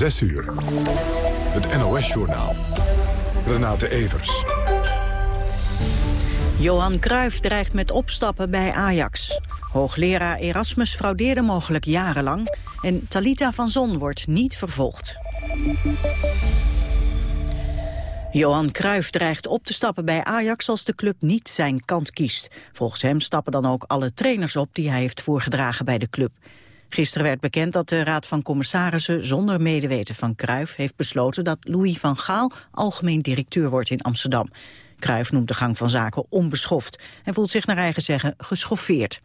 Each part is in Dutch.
6 uur. Het NOS-journaal. Renate Evers. Johan Cruijff dreigt met opstappen bij Ajax. Hoogleraar Erasmus fraudeerde mogelijk jarenlang. En Talita van Zon wordt niet vervolgd. Johan Cruijff dreigt op te stappen bij Ajax als de club niet zijn kant kiest. Volgens hem stappen dan ook alle trainers op die hij heeft voorgedragen bij de club. Gisteren werd bekend dat de Raad van Commissarissen zonder medeweten van Cruijff heeft besloten dat Louis van Gaal algemeen directeur wordt in Amsterdam. Cruijff noemt de gang van zaken onbeschoft en voelt zich naar eigen zeggen geschoffeerd.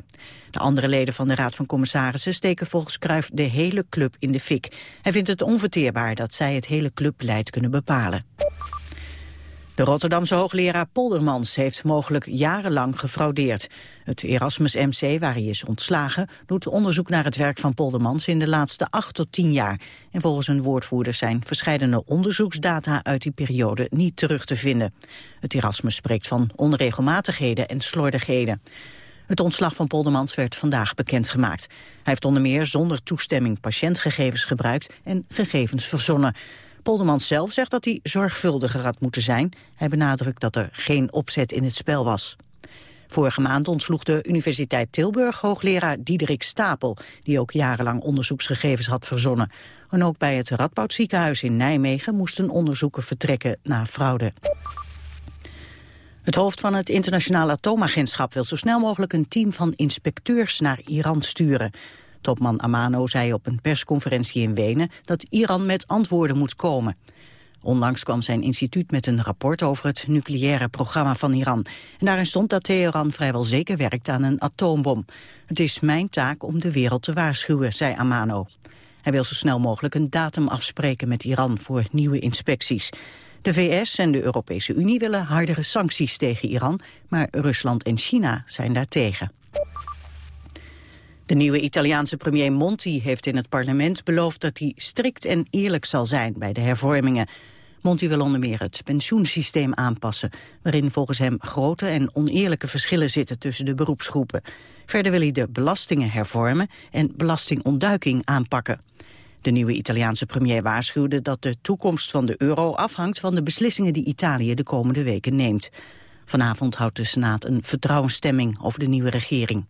De andere leden van de Raad van Commissarissen steken volgens Cruijff de hele club in de fik. Hij vindt het onverteerbaar dat zij het hele clubbeleid kunnen bepalen. De Rotterdamse hoogleraar Poldermans heeft mogelijk jarenlang gefraudeerd. Het Erasmus MC, waar hij is ontslagen, doet onderzoek naar het werk van Poldermans in de laatste acht tot tien jaar. En volgens een woordvoerder zijn verschillende onderzoeksdata uit die periode niet terug te vinden. Het Erasmus spreekt van onregelmatigheden en slordigheden. Het ontslag van Poldermans werd vandaag bekendgemaakt. Hij heeft onder meer zonder toestemming patiëntgegevens gebruikt en gegevens verzonnen. Poldermans zelf zegt dat hij zorgvuldiger had moeten zijn. Hij benadrukt dat er geen opzet in het spel was. Vorige maand ontsloeg de Universiteit Tilburg hoogleraar Diederik Stapel... die ook jarenlang onderzoeksgegevens had verzonnen. En ook bij het Radboud ziekenhuis in Nijmegen moesten onderzoeken vertrekken na fraude. Het hoofd van het internationale atoomagentschap wil zo snel mogelijk een team van inspecteurs naar Iran sturen. Topman Amano zei op een persconferentie in Wenen dat Iran met antwoorden moet komen. Onlangs kwam zijn instituut met een rapport over het nucleaire programma van Iran. En daarin stond dat Teheran vrijwel zeker werkt aan een atoombom. Het is mijn taak om de wereld te waarschuwen, zei Amano. Hij wil zo snel mogelijk een datum afspreken met Iran voor nieuwe inspecties. De VS en de Europese Unie willen hardere sancties tegen Iran, maar Rusland en China zijn daartegen. De nieuwe Italiaanse premier Monti heeft in het parlement beloofd dat hij strikt en eerlijk zal zijn bij de hervormingen. Monti wil onder meer het pensioensysteem aanpassen, waarin volgens hem grote en oneerlijke verschillen zitten tussen de beroepsgroepen. Verder wil hij de belastingen hervormen en belastingontduiking aanpakken. De nieuwe Italiaanse premier waarschuwde dat de toekomst van de euro afhangt van de beslissingen die Italië de komende weken neemt. Vanavond houdt de Senaat een vertrouwensstemming over de nieuwe regering.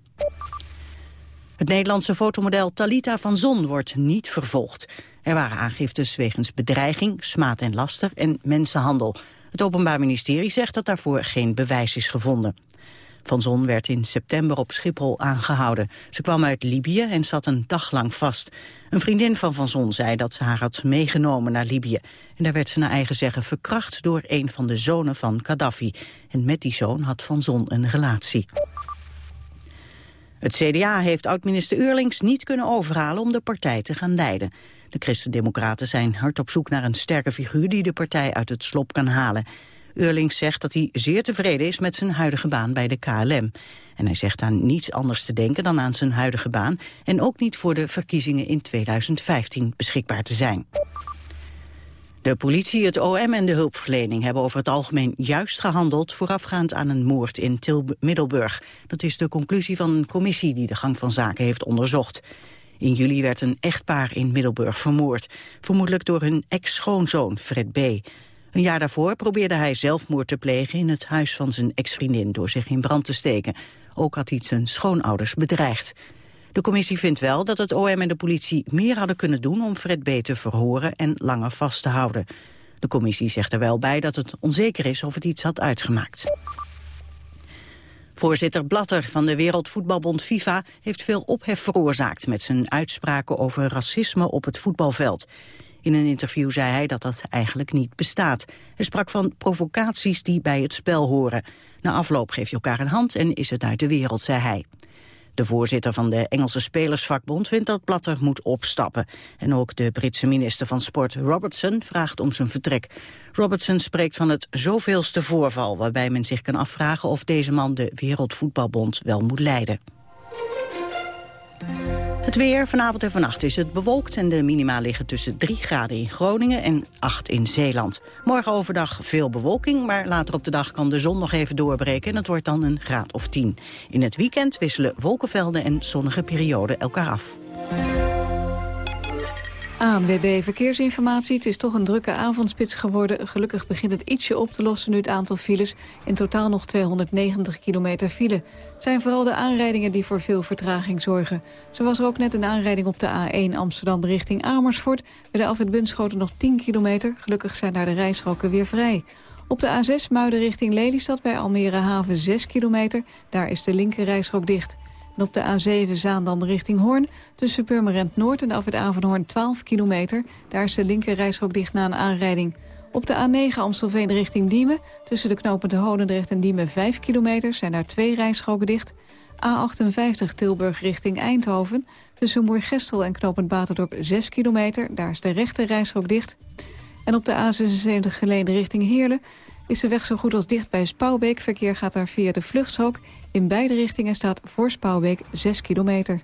Het Nederlandse fotomodel Talita van Zon wordt niet vervolgd. Er waren aangiftes wegens bedreiging, smaad en laster en mensenhandel. Het Openbaar Ministerie zegt dat daarvoor geen bewijs is gevonden. Van Zon werd in september op Schiphol aangehouden. Ze kwam uit Libië en zat een dag lang vast. Een vriendin van Van Zon zei dat ze haar had meegenomen naar Libië. En daar werd ze naar eigen zeggen verkracht door een van de zonen van Gaddafi. En met die zoon had Van Zon een relatie. Het CDA heeft oud-minister Eurlings niet kunnen overhalen om de partij te gaan leiden. De Christen-Democraten zijn hard op zoek naar een sterke figuur die de partij uit het slop kan halen. Eurlings zegt dat hij zeer tevreden is met zijn huidige baan bij de KLM. En hij zegt aan niets anders te denken dan aan zijn huidige baan... en ook niet voor de verkiezingen in 2015 beschikbaar te zijn. De politie, het OM en de hulpverlening hebben over het algemeen juist gehandeld voorafgaand aan een moord in Til Middelburg. Dat is de conclusie van een commissie die de gang van zaken heeft onderzocht. In juli werd een echtpaar in Middelburg vermoord, vermoedelijk door hun ex-schoonzoon Fred B. Een jaar daarvoor probeerde hij zelfmoord te plegen in het huis van zijn ex-vriendin door zich in brand te steken. Ook had hij zijn schoonouders bedreigd. De commissie vindt wel dat het OM en de politie meer hadden kunnen doen om Fred B. te verhoren en langer vast te houden. De commissie zegt er wel bij dat het onzeker is of het iets had uitgemaakt. Voorzitter Blatter van de Wereldvoetbalbond FIFA heeft veel ophef veroorzaakt met zijn uitspraken over racisme op het voetbalveld. In een interview zei hij dat dat eigenlijk niet bestaat. Hij sprak van provocaties die bij het spel horen. Na afloop geef je elkaar een hand en is het uit de wereld, zei hij. De voorzitter van de Engelse Spelersvakbond vindt dat Blatter moet opstappen. En ook de Britse minister van Sport Robertson vraagt om zijn vertrek. Robertson spreekt van het zoveelste voorval... waarbij men zich kan afvragen of deze man de Wereldvoetbalbond wel moet leiden. Het weer, vanavond en vannacht is het bewolkt en de minima liggen tussen 3 graden in Groningen en 8 in Zeeland. Morgen overdag veel bewolking, maar later op de dag kan de zon nog even doorbreken en het wordt dan een graad of 10. In het weekend wisselen wolkenvelden en zonnige perioden elkaar af. ANWB Verkeersinformatie. Het is toch een drukke avondspits geworden. Gelukkig begint het ietsje op te lossen nu het aantal files. In totaal nog 290 kilometer file. Het zijn vooral de aanrijdingen die voor veel vertraging zorgen. Zo was er ook net een aanrijding op de A1 Amsterdam richting Amersfoort. Bij de Alfred Bunschoten nog 10 kilometer. Gelukkig zijn daar de rijstroken weer vrij. Op de A6 Muiden richting Lelystad bij Almere Haven 6 kilometer. Daar is de linker rijstrook dicht. En op de A7 Zaandam richting Hoorn tussen Purmerend Noord en af het Avanhoorn 12 kilometer. Daar is de linker dicht na een aanrijding. Op de A9 Amstelveen richting Diemen tussen de knopen de Holendrecht en Diemen 5 kilometer zijn daar twee rijstroken dicht. A58 Tilburg richting Eindhoven tussen Moergestel en knopend Baterdorp 6 kilometer. Daar is de rechte reishok dicht. En op de A76 geleden richting Heerlen is de weg zo goed als dicht bij Spouwbeek. Verkeer gaat daar via de vluchtstrook. In beide richtingen staat voor Spouwbeek 6 kilometer.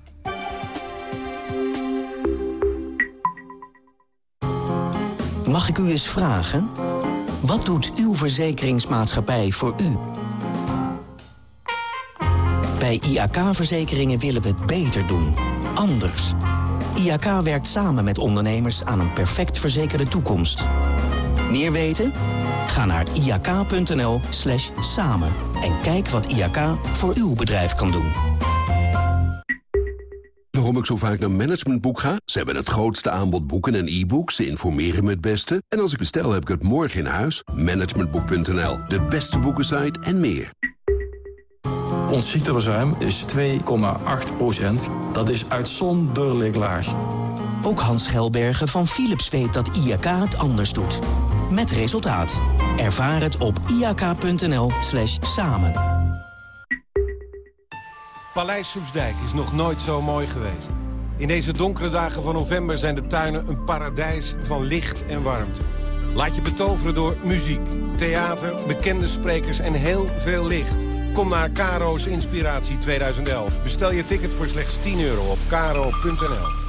Mag ik u eens vragen? Wat doet uw verzekeringsmaatschappij voor u? Bij IAK-verzekeringen willen we het beter doen. Anders. IAK werkt samen met ondernemers aan een perfect verzekerde toekomst. Meer weten? Ga naar iak.nl slash samen en kijk wat IAK voor uw bedrijf kan doen. Waarom ik zo vaak naar Managementboek ga? Ze hebben het grootste aanbod boeken en e-books. Ze informeren me het beste. En als ik bestel, heb ik het morgen in huis. Managementboek.nl, de beste boekensite en meer. Ons ziekteverzuim is 2,8% Dat is uitzonderlijk laag. Ook Hans Gelbergen van Philips weet dat IAK het anders doet. Met resultaat. Ervaar het op iak.nl slash samen. Paleis Soesdijk is nog nooit zo mooi geweest. In deze donkere dagen van november zijn de tuinen een paradijs van licht en warmte. Laat je betoveren door muziek, theater, bekende sprekers en heel veel licht. Kom naar Caro's Inspiratie 2011. Bestel je ticket voor slechts 10 euro op caro.nl.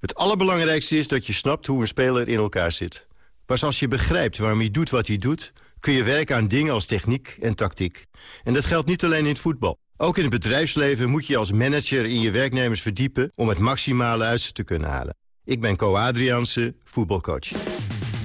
Het allerbelangrijkste is dat je snapt hoe een speler in elkaar zit. Pas als je begrijpt waarom hij doet wat hij doet... kun je werken aan dingen als techniek en tactiek. En dat geldt niet alleen in het voetbal. Ook in het bedrijfsleven moet je als manager in je werknemers verdiepen... om het maximale uit ze te kunnen halen. Ik ben Co Adriaanse, voetbalcoach.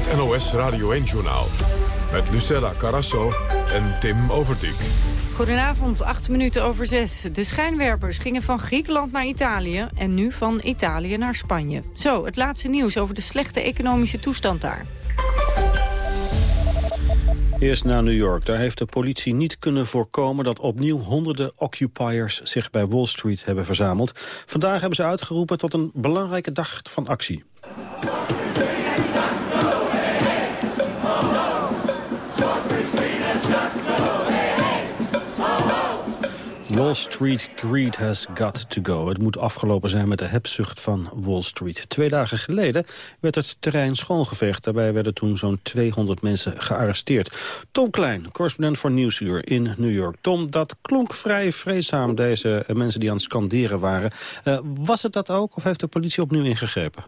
Het NOS Radio 1-journaal. Met Lucella Carasso en Tim Overdijk. Goedenavond, acht minuten over zes. De schijnwerpers gingen van Griekenland naar Italië... en nu van Italië naar Spanje. Zo, het laatste nieuws over de slechte economische toestand daar. Eerst naar New York. Daar heeft de politie niet kunnen voorkomen dat opnieuw honderden occupiers zich bij Wall Street hebben verzameld. Vandaag hebben ze uitgeroepen tot een belangrijke dag van actie. Wall Street greed has got to go. Het moet afgelopen zijn met de hebzucht van Wall Street. Twee dagen geleden werd het terrein schoongeveegd. Daarbij werden toen zo'n 200 mensen gearresteerd. Tom Klein, correspondent voor Nieuwsuur in New York. Tom, dat klonk vrij vreedzaam, deze mensen die aan het scanderen waren. Uh, was het dat ook of heeft de politie opnieuw ingegrepen?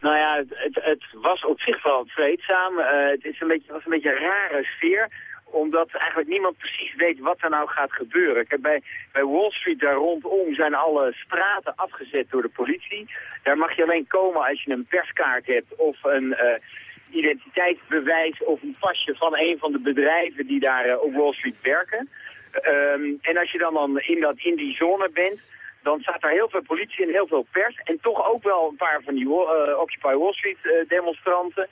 Nou ja, het, het, was op zich wel vreedzaam. Uh, het is een beetje, was een beetje een rare sfeer omdat eigenlijk niemand precies weet wat er nou gaat gebeuren. Kijk, bij, bij Wall Street daar rondom zijn alle straten afgezet door de politie. Daar mag je alleen komen als je een perskaart hebt of een uh, identiteitsbewijs of een pasje van een van de bedrijven die daar uh, op Wall Street werken. Um, en als je dan, dan in, dat, in die zone bent, dan staat er heel veel politie en heel veel pers. En toch ook wel een paar van die uh, Occupy Wall Street demonstranten.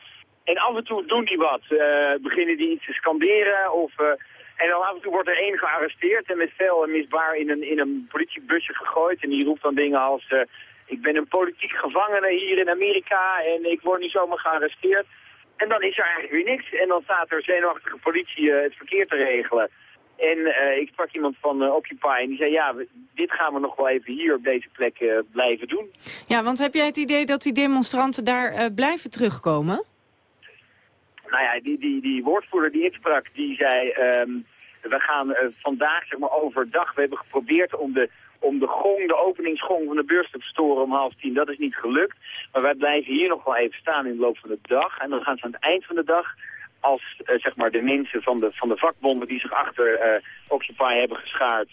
En af en toe doen die wat. Uh, beginnen die iets te scanderen of... en dan af en toe wordt er één gearresteerd en met veel misbaar in een, in een politiebusje gegooid. En die roept dan dingen als... ik ben een politiek gevangene hier in Amerika en ik word niet zomaar gearresteerd. En dan is er eigenlijk weer niks. En dan staat er zenuwachtige politie het verkeer te regelen. En ik sprak iemand van Occupy en die zei, ja, dit gaan we nog wel even hier op deze plek blijven doen. Ja, want heb jij het idee dat die demonstranten daar blijven terugkomen? Nou ja, die, die, woordvoerder die ik sprak, die zei, um, we gaan vandaag, zeg maar overdag, we hebben geprobeerd om de, om de gong, de openingsgong van de beurs te verstoren om half tien. Dat is niet gelukt, maar wij blijven hier nog wel even staan in de loop van de dag. En dan gaan ze aan het eind van de dag als uh, zeg maar de mensen van de, van de vakbonden die zich achter uh, Occupy hebben geschaard...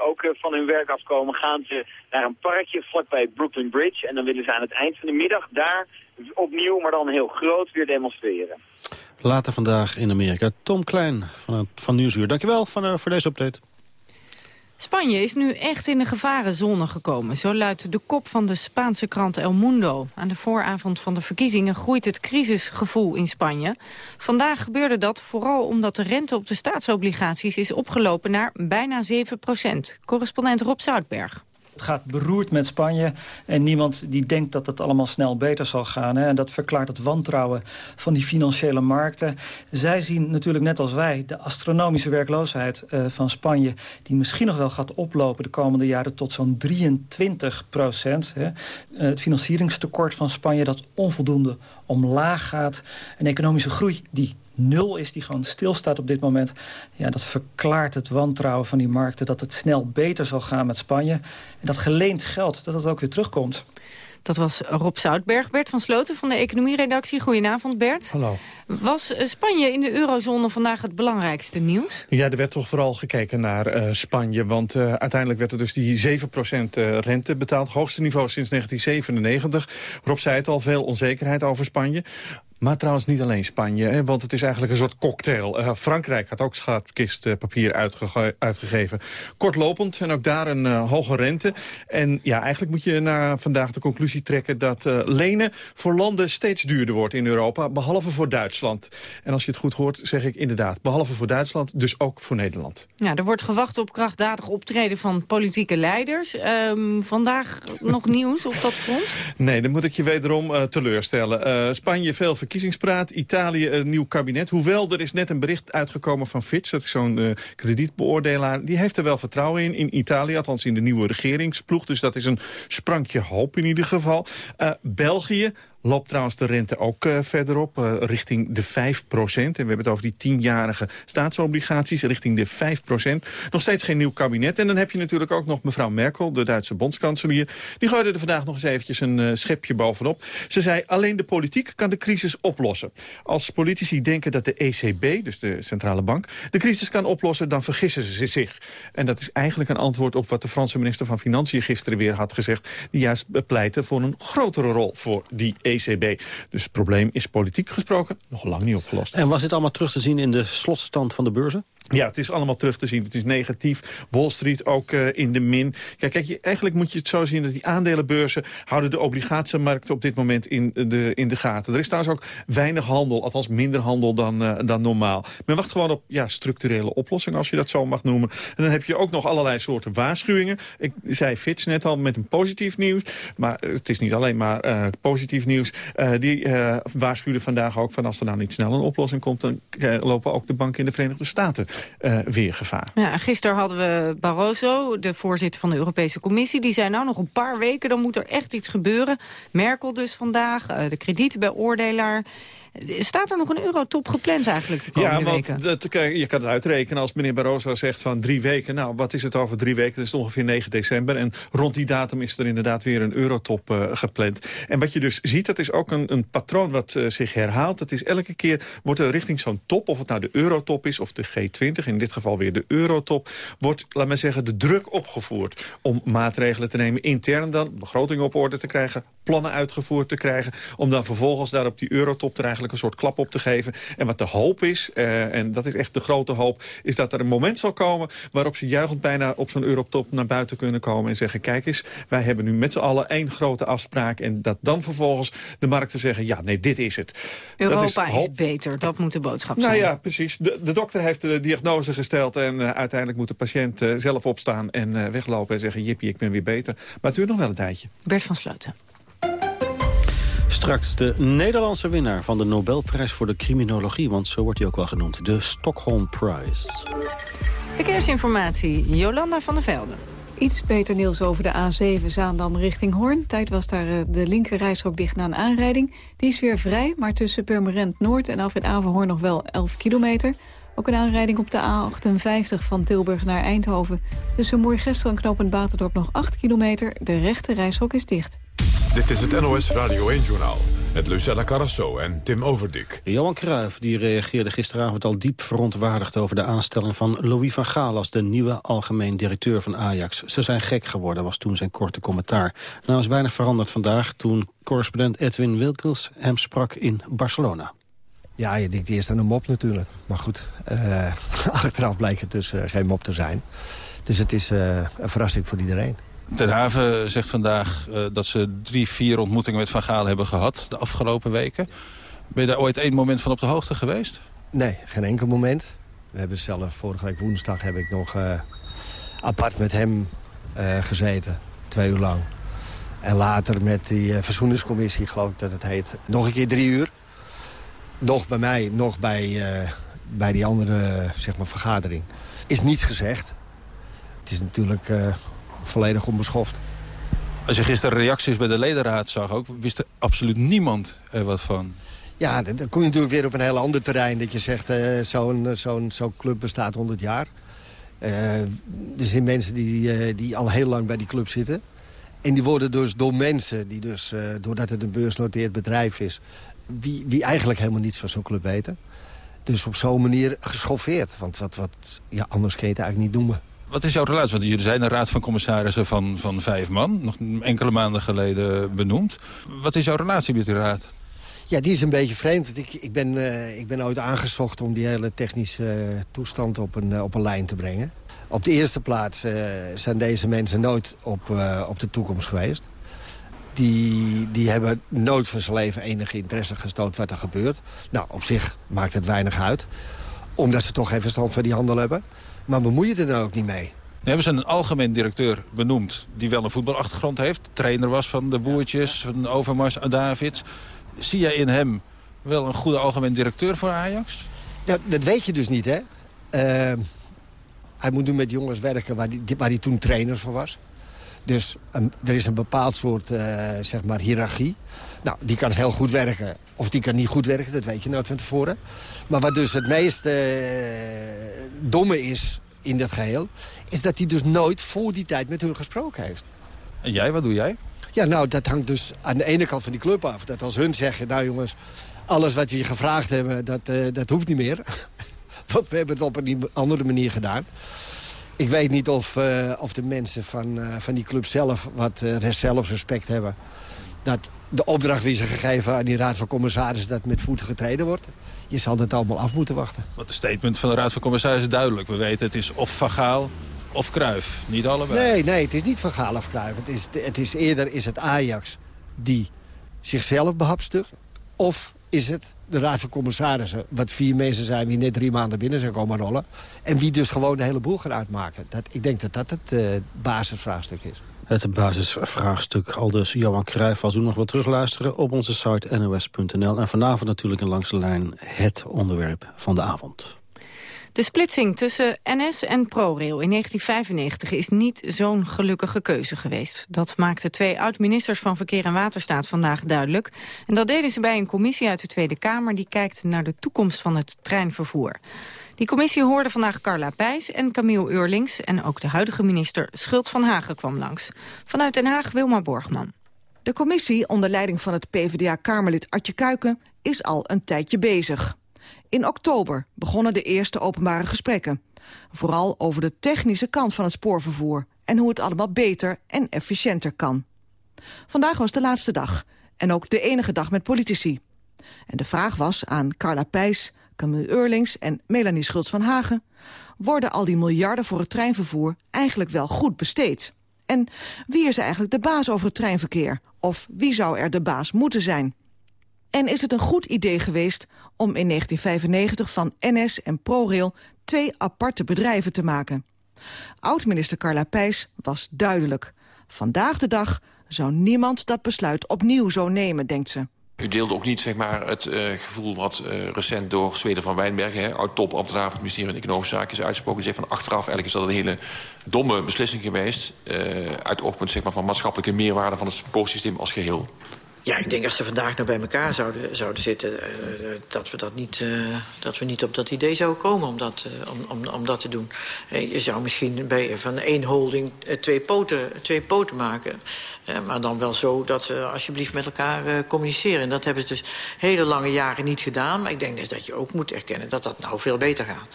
Ook van hun werk afkomen, gaan ze naar een parkje vlakbij Brooklyn Bridge. En dan willen ze aan het eind van de middag daar opnieuw, maar dan heel groot, weer demonstreren. Later vandaag in Amerika. Tom Klein van, van Nieuwsuur. Dankjewel van, voor deze update. Spanje is nu echt in de gevarenzone gekomen. Zo luidt de kop van de Spaanse krant El Mundo. Aan de vooravond van de verkiezingen groeit het crisisgevoel in Spanje. Vandaag gebeurde dat vooral omdat de rente op de staatsobligaties is opgelopen naar bijna 7 procent. Correspondent Rob Zoutberg. Gaat beroerd met Spanje en niemand die denkt dat het allemaal snel beter zal gaan. Hè. En dat verklaart het wantrouwen van die financiële markten. Zij zien natuurlijk net als wij de astronomische werkloosheid uh, van Spanje... die misschien nog wel gaat oplopen de komende jaren tot zo'n 23 procent. Hè. Uh, het financieringstekort van Spanje dat onvoldoende omlaag gaat. Een economische groei die nul is, die gewoon stilstaat op dit moment... Ja, dat verklaart het wantrouwen van die markten... dat het snel beter zal gaan met Spanje. En dat geleend geld, dat het ook weer terugkomt. Dat was Rob Zoutberg. Bert van Sloten van de economieredactie. Goedenavond, Bert. Hallo. Was eh, Spanje in de eurozone vandaag het belangrijkste nieuws? Ja, er werd toch vooral gekeken naar uh, Spanje. Want uh, uiteindelijk werd er dus die 7% uh, rente betaald. Hoogste niveau sinds 1997. Rob zei het al, veel onzekerheid over Spanje. Maar trouwens niet alleen Spanje, hè, want het is eigenlijk een soort cocktail. Uh, Frankrijk had ook schatkistpapier uitge uitgegeven. Kortlopend en ook daar een uh, hoge rente. En ja, eigenlijk moet je na vandaag de conclusie trekken... dat uh, lenen voor landen steeds duurder wordt in Europa, behalve voor Duitsland. En als je het goed hoort, zeg ik inderdaad, behalve voor Duitsland, dus ook voor Nederland. Ja, er wordt gewacht op krachtdadig optreden van politieke leiders. Um, vandaag nog nieuws op dat front? Nee, dan moet ik je wederom teleurstellen. Spanje veel verkiezingspraat. Italië een nieuw kabinet. Hoewel, er is net een bericht uitgekomen van Fitch. Dat is zo'n uh, kredietbeoordelaar. Die heeft er wel vertrouwen in. In Italië, althans in de nieuwe regeringsploeg. Dus dat is een sprankje hoop in ieder geval. Uh, België, loopt trouwens de rente ook uh, verderop, uh, richting de 5 procent. En we hebben het over die tienjarige staatsobligaties, richting de 5 procent. Nog steeds geen nieuw kabinet. En dan heb je natuurlijk ook nog mevrouw Merkel, de Duitse bondskanselier. Die gooide er vandaag nog eens eventjes een uh, schepje bovenop. Ze zei, alleen de politiek kan de crisis oplossen. Als politici denken dat de ECB, dus de centrale bank, de crisis kan oplossen, dan vergissen ze zich. En dat is eigenlijk een antwoord op wat de Franse minister van Financiën gisteren weer had gezegd. Die juist pleitte voor een grotere rol voor die ECB. ECB. Dus het probleem is politiek gesproken nog lang niet opgelost. En was dit allemaal terug te zien in de slotstand van de beurzen? Ja, het is allemaal terug te zien. Het is negatief. Wall Street ook uh, in de min. Kijk, kijk, eigenlijk moet je het zo zien dat die aandelenbeurzen... houden de obligatiemarkt op dit moment in de, in de gaten. Er is trouwens ook weinig handel, althans minder handel dan, uh, dan normaal. Men wacht gewoon op ja, structurele oplossingen, als je dat zo mag noemen. En dan heb je ook nog allerlei soorten waarschuwingen. Ik zei Fitch net al met een positief nieuws. Maar het is niet alleen maar uh, positief nieuws. die waarschuwden vandaag ook van als er nou niet snel een oplossing komt... dan lopen ook de banken in de Verenigde Staten uh, weer gevaar. Ja, gisteren hadden we Barroso, de voorzitter van de Europese Commissie. Die zei nou nog een paar weken, dan moet er echt iets gebeuren. Merkel dus vandaag, uh, de kredietbeoordelaar. Staat er nog een eurotop gepland eigenlijk de komende ja, want weken? Dat, je kan het uitrekenen als meneer Barroso zegt van drie weken. Nou, wat is het over drie weken? Dat is ongeveer 9 december. En rond die datum is er inderdaad weer een eurotop uh, gepland. En wat je dus ziet, dat is ook een, een patroon wat uh, zich herhaalt. Dat is elke keer wordt er richting zo'n top, of het nou de eurotop is of de G20, in dit geval weer de eurotop, wordt, laat maar zeggen, de druk opgevoerd om maatregelen te nemen. Intern dan, begrotingen op orde te krijgen, plannen uitgevoerd te krijgen, om dan vervolgens daar op die eurotop te krijgen eigenlijk een soort klap op te geven. En wat de hoop is, uh, en dat is echt de grote hoop... is dat er een moment zal komen waarop ze juichend bijna op zo'n Europtop naar buiten kunnen komen... en zeggen, kijk eens, wij hebben nu met z'n allen één grote afspraak... en dat dan vervolgens de markten zeggen, ja, nee, dit is het. Europa is, is, beter, dat moet de boodschap nou zijn. Nou ja, precies. De, de dokter heeft de diagnose gesteld... en uh, uiteindelijk moet de patiënt uh, zelf opstaan en weglopen en zeggen... jippie, ik ben weer beter. Maar het duurt nog wel een tijdje. Bert van Sloten. Straks de Nederlandse winnaar van de Nobelprijs voor de criminologie... want zo wordt hij ook wel genoemd, de Stockholm Prize. Verkeersinformatie, Jolanda van der Velden. Iets beter nieuws over de A7 Zaandam richting Hoorn. Tijd was daar de linkerrijstrook dicht na een aanrijding. Die is weer vrij, maar tussen Purmerend Noord en Alfred Averhoorn nog wel 11 kilometer. Ook een aanrijding op de A58 van Tilburg naar Eindhoven. Tussen Moergestel en Knopend Baterdorp nog 8 kilometer. De rechte reishok is dicht. Dit is het NOS Radio 1-journaal met Lucella Carrasso en Tim Overdik. Johan Cruijff die reageerde gisteravond al diep verontwaardigd... over de aanstelling van Louis van Gaal als de nieuwe algemeen directeur van Ajax. Ze zijn gek geworden, was toen zijn korte commentaar. Nou is weinig veranderd vandaag toen correspondent Edwin Wilkels hem sprak in Barcelona. Ja, je denkt eerst aan een mop natuurlijk. Maar goed, uh, achteraf blijkt het dus uh, geen mop te zijn. Dus het is uh, een verrassing voor iedereen. Ten Haven zegt vandaag uh, dat ze drie, vier ontmoetingen met Van Gaal hebben gehad de afgelopen weken. Ben je daar ooit één moment van op de hoogte geweest? Nee, geen enkel moment. We hebben zelf, vorige week woensdag heb ik nog uh, apart met hem uh, gezeten. Twee uur lang. En later met die verzoeningscommissie, geloof ik dat het heet. Nog een keer drie uur. Nog bij mij, nog bij, bij die andere zeg maar, vergadering. Is niets gezegd. Het is natuurlijk volledig onbeschoft. Als je gisteren reacties bij de ledenraad zag ook... wist er absoluut niemand er wat van. Ja, dan kom je natuurlijk weer op een heel ander terrein. Dat je zegt, uh, zo'n zo'n zo'n club bestaat 100 jaar. Uh, er zijn mensen die, uh, die al heel lang bij die club zitten. En die worden dus door mensen, die dus, doordat het een beursnoteerd bedrijf is... wie, wie eigenlijk helemaal niets van zo'n club weten. Dus op zo'n manier geschoffeerd. Want wat, wat, ja, anders kun je het eigenlijk niet noemen. Wat is jouw relatie? Want jullie zijn een raad van commissarissen van, van vijf man. Nog enkele maanden geleden benoemd. Wat is jouw relatie met die raad? Ja, die is een beetje vreemd. Ik, ik, ben, uh, ik ben ooit aangezocht om die hele technische uh, toestand op een, uh, op een lijn te brengen. Op de eerste plaats zijn deze mensen nooit op, op de toekomst geweest. Die, die hebben nooit van zijn leven enige interesse gestoond wat er gebeurt. Nou, op zich maakt het weinig uit. Omdat ze toch geen verstand van die handel hebben. Maar bemoei je er dan ook niet mee. Nu hebben ze een algemeen directeur benoemd die wel een voetbalachtergrond heeft. Trainer was van de Boertjes, van Overmars, Davids. Zie jij in hem wel een goede algemeen directeur voor Ajax? Ja, dat weet je dus niet, hè. Uh, hij moet nu met jongens werken waar hij waar die toen trainer voor was. Dus een, er is een bepaald soort uh, zeg maar hiërarchie. Nou, die kan heel goed werken. Of die kan niet goed werken, dat weet je nooit van tevoren. Maar wat dus het meest uh, domme is in dat geheel... is dat hij dus nooit voor die tijd met hun gesproken heeft. En jij, wat doe jij? Ja, nou, dat hangt dus aan de ene kant van die club af. Dat als hun zeggen, nou jongens, alles wat we je gevraagd hebben... dat, uh, dat hoeft niet meer. Want we hebben het op een andere manier gedaan. Ik weet niet of, uh, of de mensen van, uh, van die club zelf wat zelfrespect hebben. Dat de opdracht die ze gegeven aan die raad van commissarissen... dat met voeten getreden wordt. Je zal het allemaal af moeten wachten. Wat de statement van de raad van commissarissen is duidelijk. We weten het is of Van Gaal of Kruif. Niet allebei. Nee, nee, het is niet Van Gaal of Kruif. Het is, het is eerder is het Ajax die zichzelf behapstugt. Of is het de raad van commissarissen... wat vier mensen zijn die net drie maanden binnen zijn komen rollen... en wie dus gewoon de hele boel gaat uitmaken. Dat, ik denk dat dat het uh, basisvraagstuk is. Het basisvraagstuk, al dus Johan Cruijff. Als u nog wilt terugluisteren op onze site nos.nl. En vanavond natuurlijk in Langs de Lijn het onderwerp van de avond. De splitsing tussen NS en ProRail in 1995 is niet zo'n gelukkige keuze geweest. Dat maakten twee oud-ministers van Verkeer en Waterstaat vandaag duidelijk. En dat deden ze bij een commissie uit de Tweede Kamer... die kijkt naar de toekomst van het treinvervoer. Die commissie hoorde vandaag Carla Pijs en Camille Eurlings... en ook de huidige minister Schult van Hagen kwam langs. Vanuit Den Haag Wilma Borgman. De commissie onder leiding van het PvdA-Kamerlid Adje Kuiken is al een tijdje bezig. In oktober begonnen de eerste openbare gesprekken. Vooral over de technische kant van het spoorvervoer... en hoe het allemaal beter en efficiënter kan. Vandaag was de laatste dag en ook de enige dag met politici. En de vraag was aan Carla Pijs, Camille Eurlings en Melanie Schultz van Hagen... worden al die miljarden voor het treinvervoer eigenlijk wel goed besteed? En wie is eigenlijk de baas over het treinverkeer? Of wie zou er de baas moeten zijn? En is het een goed idee geweest om in 1995 van NS en ProRail twee aparte bedrijven te maken? Oud-minister Carla Pijs was duidelijk. Vandaag de dag zou niemand dat besluit opnieuw zo nemen, denkt ze. U deelde ook niet zeg maar, het uh, gevoel wat uh, recent door Zweden van Wijnbergen... oud-topambtenaar van het ministerie van Economische Zaken is uitgesproken. Zegt van achteraf eigenlijk is dat een hele domme beslissing geweest... Uh, uit oogpunt zeg maar, van maatschappelijke meerwaarde van het spoorsysteem als geheel. Ja, ik denk als ze vandaag nog bij elkaar zouden, zouden zitten... Uh, dat, we dat, niet, uh, dat we niet op dat idee zouden komen om dat, om, om, om dat te doen. je zou misschien bij, van één holding twee, poten, twee poten maken. maar dan wel zo dat ze alsjeblieft met elkaar communiceren. En dat hebben ze dus hele lange jaren niet gedaan. Maar ik denk dus dat je ook moet erkennen dat dat nou veel beter gaat.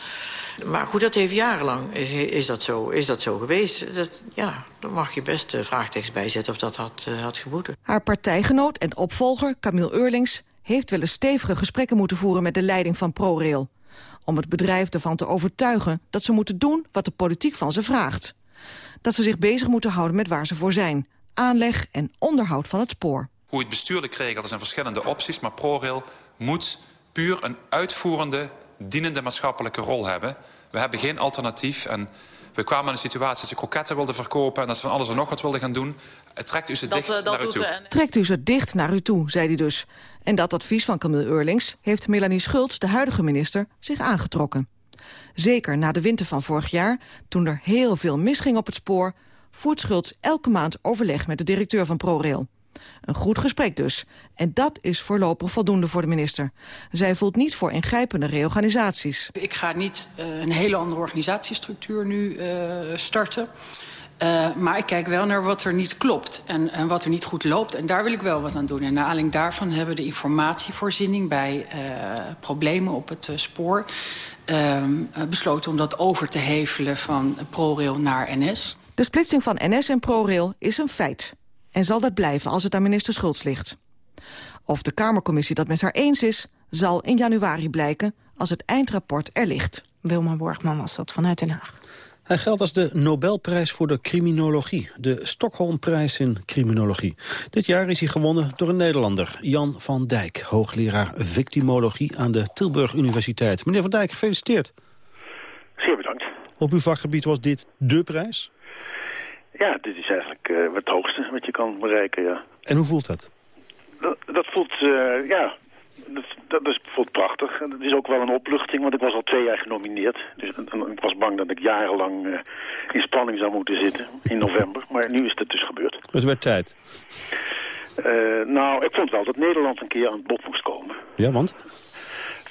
Maar goed, dat heeft jarenlang is dat zo, is dat zo geweest. Dat, ja, daar mag je best vraagtekens bij zetten of dat had, uh, had geboeten. Haar partijgenoot en opvolger, Camille Eurlings... heeft wel eens stevige gesprekken moeten voeren met de leiding van ProRail. Om het bedrijf ervan te overtuigen dat ze moeten doen wat de politiek van ze vraagt. Dat ze zich bezig moeten houden met waar ze voor zijn. Aanleg en onderhoud van het spoor. Hoe het bestuurlijk regelt, er zijn verschillende opties... maar ProRail moet puur een uitvoerende dienende maatschappelijke rol hebben. We hebben geen alternatief en we kwamen in een situatie dat ze kroketten wilden verkopen... en dat ze van alles en nog wat wilden gaan doen. Trekt u ze dat, dicht uh, naar u toe. Trekt u ze dicht naar u toe, zei hij dus. En dat advies van Camille Eurlings heeft Melanie Schultz, de huidige minister, zich aangetrokken. Zeker na de winter van vorig jaar, toen er heel veel misging op het spoor... voert Schultz elke maand overleg met de directeur van ProRail. Een goed gesprek dus. En dat is voorlopig voldoende voor de minister. Zij voelt niet voor ingrijpende reorganisaties. Ik ga niet uh, een hele andere organisatiestructuur nu uh, starten. Uh, maar ik kijk wel naar wat er niet klopt en, en, wat er niet goed loopt. En daar wil ik wel wat aan doen. En naar aanleiding daarvan hebben we de informatievoorziening... bij uh, problemen op het uh, spoor besloten om dat over te hevelen van ProRail naar NS. De splitsing van NS en ProRail is een feit en zal dat blijven als het aan minister Schultz ligt. Of de Kamercommissie dat met haar eens is, zal in januari blijken als het eindrapport er ligt. Wilma Borgman was dat vanuit Den Haag. Hij geldt als de Nobelprijs voor de criminologie, de Stockholmprijs in criminologie. Dit jaar is hij gewonnen door een Nederlander, Jan van Dijk, hoogleraar victimologie aan de Tilburg Universiteit. Meneer van Dijk, gefeliciteerd. Zeer bedankt. Op uw vakgebied was dit dé prijs? Ja, dit is eigenlijk uh, het hoogste wat je kan bereiken, ja. En hoe voelt dat? Dat, dat voelt, uh, ja, dat, dat is, voelt prachtig. Het is ook wel een opluchting, want ik was al twee jaar genomineerd. Dus ik was bang dat ik jarenlang uh, in spanning zou moeten zitten in november. Maar nu is het dus gebeurd. Het werd tijd. nou, ik vond wel dat Nederland een keer aan het bod moest komen. Ja, want?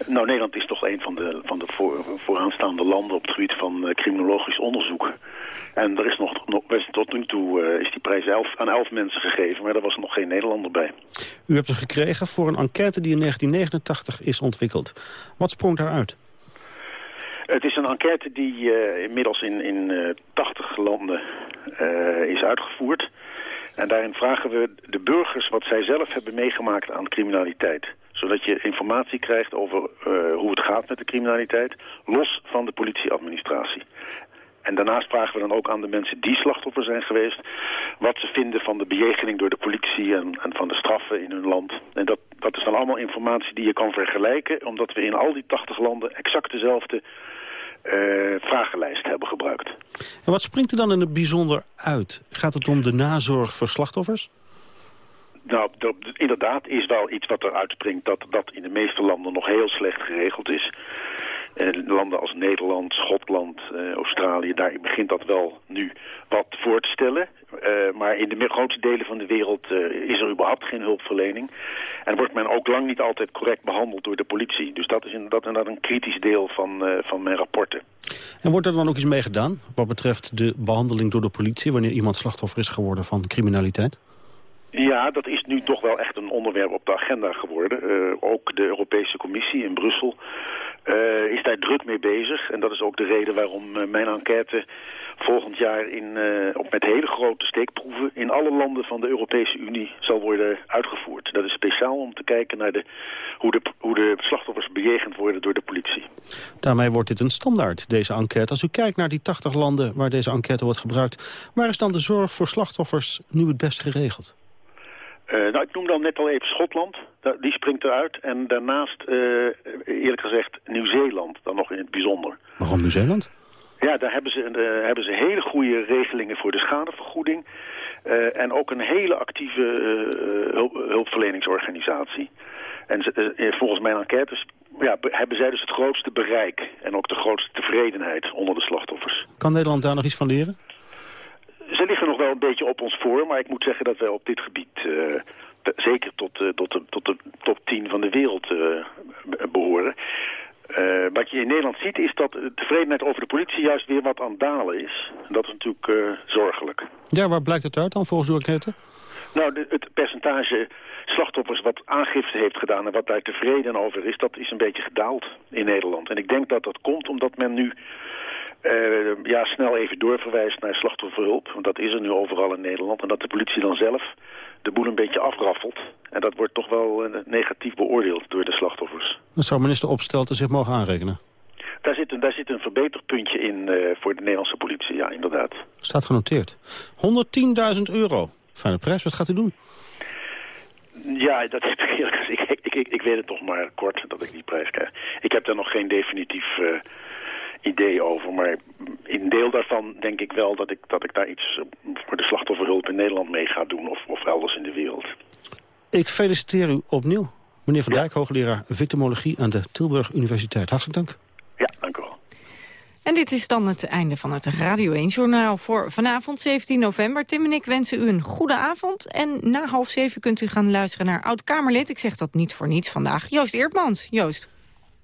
Nou, Nederland is toch een van de, van de voor, vooraanstaande landen op het gebied van uh, criminologisch onderzoek. En er is nog, nog tot nu toe uh, is die prijs elf, aan elf mensen gegeven, maar er was nog geen Nederlander bij. U hebt het gekregen voor een enquête die in 1989 is ontwikkeld. Wat sprong daaruit? Het is een enquête die uh, inmiddels in, in 80 landen is uitgevoerd. En daarin vragen we de burgers wat zij zelf hebben meegemaakt aan criminaliteit zodat je informatie krijgt over uh, hoe het gaat met de criminaliteit, los van de politieadministratie. En daarnaast vragen we dan ook aan de mensen die slachtoffer zijn geweest... wat ze vinden van de bejegening door de politie en, en van de straffen in hun land. En dat, dat is dan allemaal informatie die je kan vergelijken... omdat we in al die 80 landen exact dezelfde uh, vragenlijst hebben gebruikt. En wat springt er dan in het bijzonder uit? Gaat het om de nazorg voor slachtoffers? Nou, inderdaad is wel iets wat eruit springt dat dat in de meeste landen nog heel slecht geregeld is. En landen als Nederland, Schotland, uh, Australië, daar begint dat wel nu wat voor te stellen. Uh, maar in de grootste delen van de wereld uh, is er überhaupt geen hulpverlening. En wordt men ook lang niet altijd correct behandeld door de politie. Dus dat is inderdaad, inderdaad een kritisch deel van, van mijn rapporten. En wordt er dan ook iets mee gedaan wat betreft de behandeling door de politie... wanneer iemand slachtoffer is geworden van criminaliteit? Ja, dat is nu toch wel echt een onderwerp op de agenda geworden. Uh, ook de Europese Commissie in Brussel uh, is daar druk mee bezig. En dat is ook de reden waarom uh, mijn enquête volgend jaar in, op met hele grote steekproeven in alle landen van de Europese Unie zal worden uitgevoerd. Dat is speciaal om te kijken naar de, hoe, de, hoe de slachtoffers bejegend worden door de politie. Daarmee wordt dit een standaard, deze enquête. Als u kijkt naar die 80 landen waar deze enquête wordt gebruikt... waar is dan de zorg voor slachtoffers nu het best geregeld? Uh, nou, ik noemde al net al even Schotland. Die springt eruit. En daarnaast, uh, eerlijk gezegd, Nieuw-Zeeland dan nog in het bijzonder. Waarom Nieuw-Zeeland? Ja, daar hebben ze, uh, hebben ze hele goede regelingen voor de schadevergoeding. Uh, en ook een hele actieve uh, hulp, hulpverleningsorganisatie. En ze, volgens mijn enquêtes ja, hebben zij dus het grootste bereik en ook de grootste tevredenheid onder de slachtoffers. Kan Nederland daar nog iets van leren? Ze liggen nog wel een beetje op ons voor, maar ik moet zeggen dat wij op dit gebied zeker tot, tot, de, tot de top 10 van de wereld behoren. Uh, wat je in Nederland ziet is dat de tevredenheid over de politie juist weer wat aan het dalen is. Dat is natuurlijk zorgelijk. Ja, waar blijkt het uit dan volgens uw enquête? Nou, de, het percentage slachtoffers wat aangifte heeft gedaan en wat daar tevreden over is, dat is een beetje gedaald in Nederland. En ik denk dat dat komt omdat men nu uh, ja, snel even doorverwijst naar slachtofferhulp. Want dat is er nu overal in Nederland. En dat de politie dan zelf de boel een beetje afraffelt. En dat wordt toch wel uh, negatief beoordeeld door de slachtoffers. Dat zou minister Opstelten zich mogen aanrekenen? Daar zit een, daar zit een verbeterpuntje in uh, voor de Nederlandse politie, ja, inderdaad. Staat genoteerd. 110.000 euro. Fijne prijs, wat gaat u doen? Ja, dat is eerlijk ik, ik, ik, ik, weet het toch maar kort dat ik die prijs krijg. Ik heb daar nog geen definitief idee over. Maar in deel daarvan denk ik wel dat ik, dat ik daar iets voor de slachtofferhulp in Nederland mee ga doen. Of, of elders in de wereld. Ik feliciteer u opnieuw. Meneer Van Dijk, ja. hoogleraar victimologie aan de Tilburg Universiteit. Hartelijk dank. Ja, dank u wel. En dit is dan het einde van het Radio 1-journaal voor vanavond 17 november. Tim en ik wensen u een goede avond. En na half zeven kunt u gaan luisteren naar oud-Kamerlid. Ik zeg dat niet voor niets vandaag. Joost Eertmans. Joost.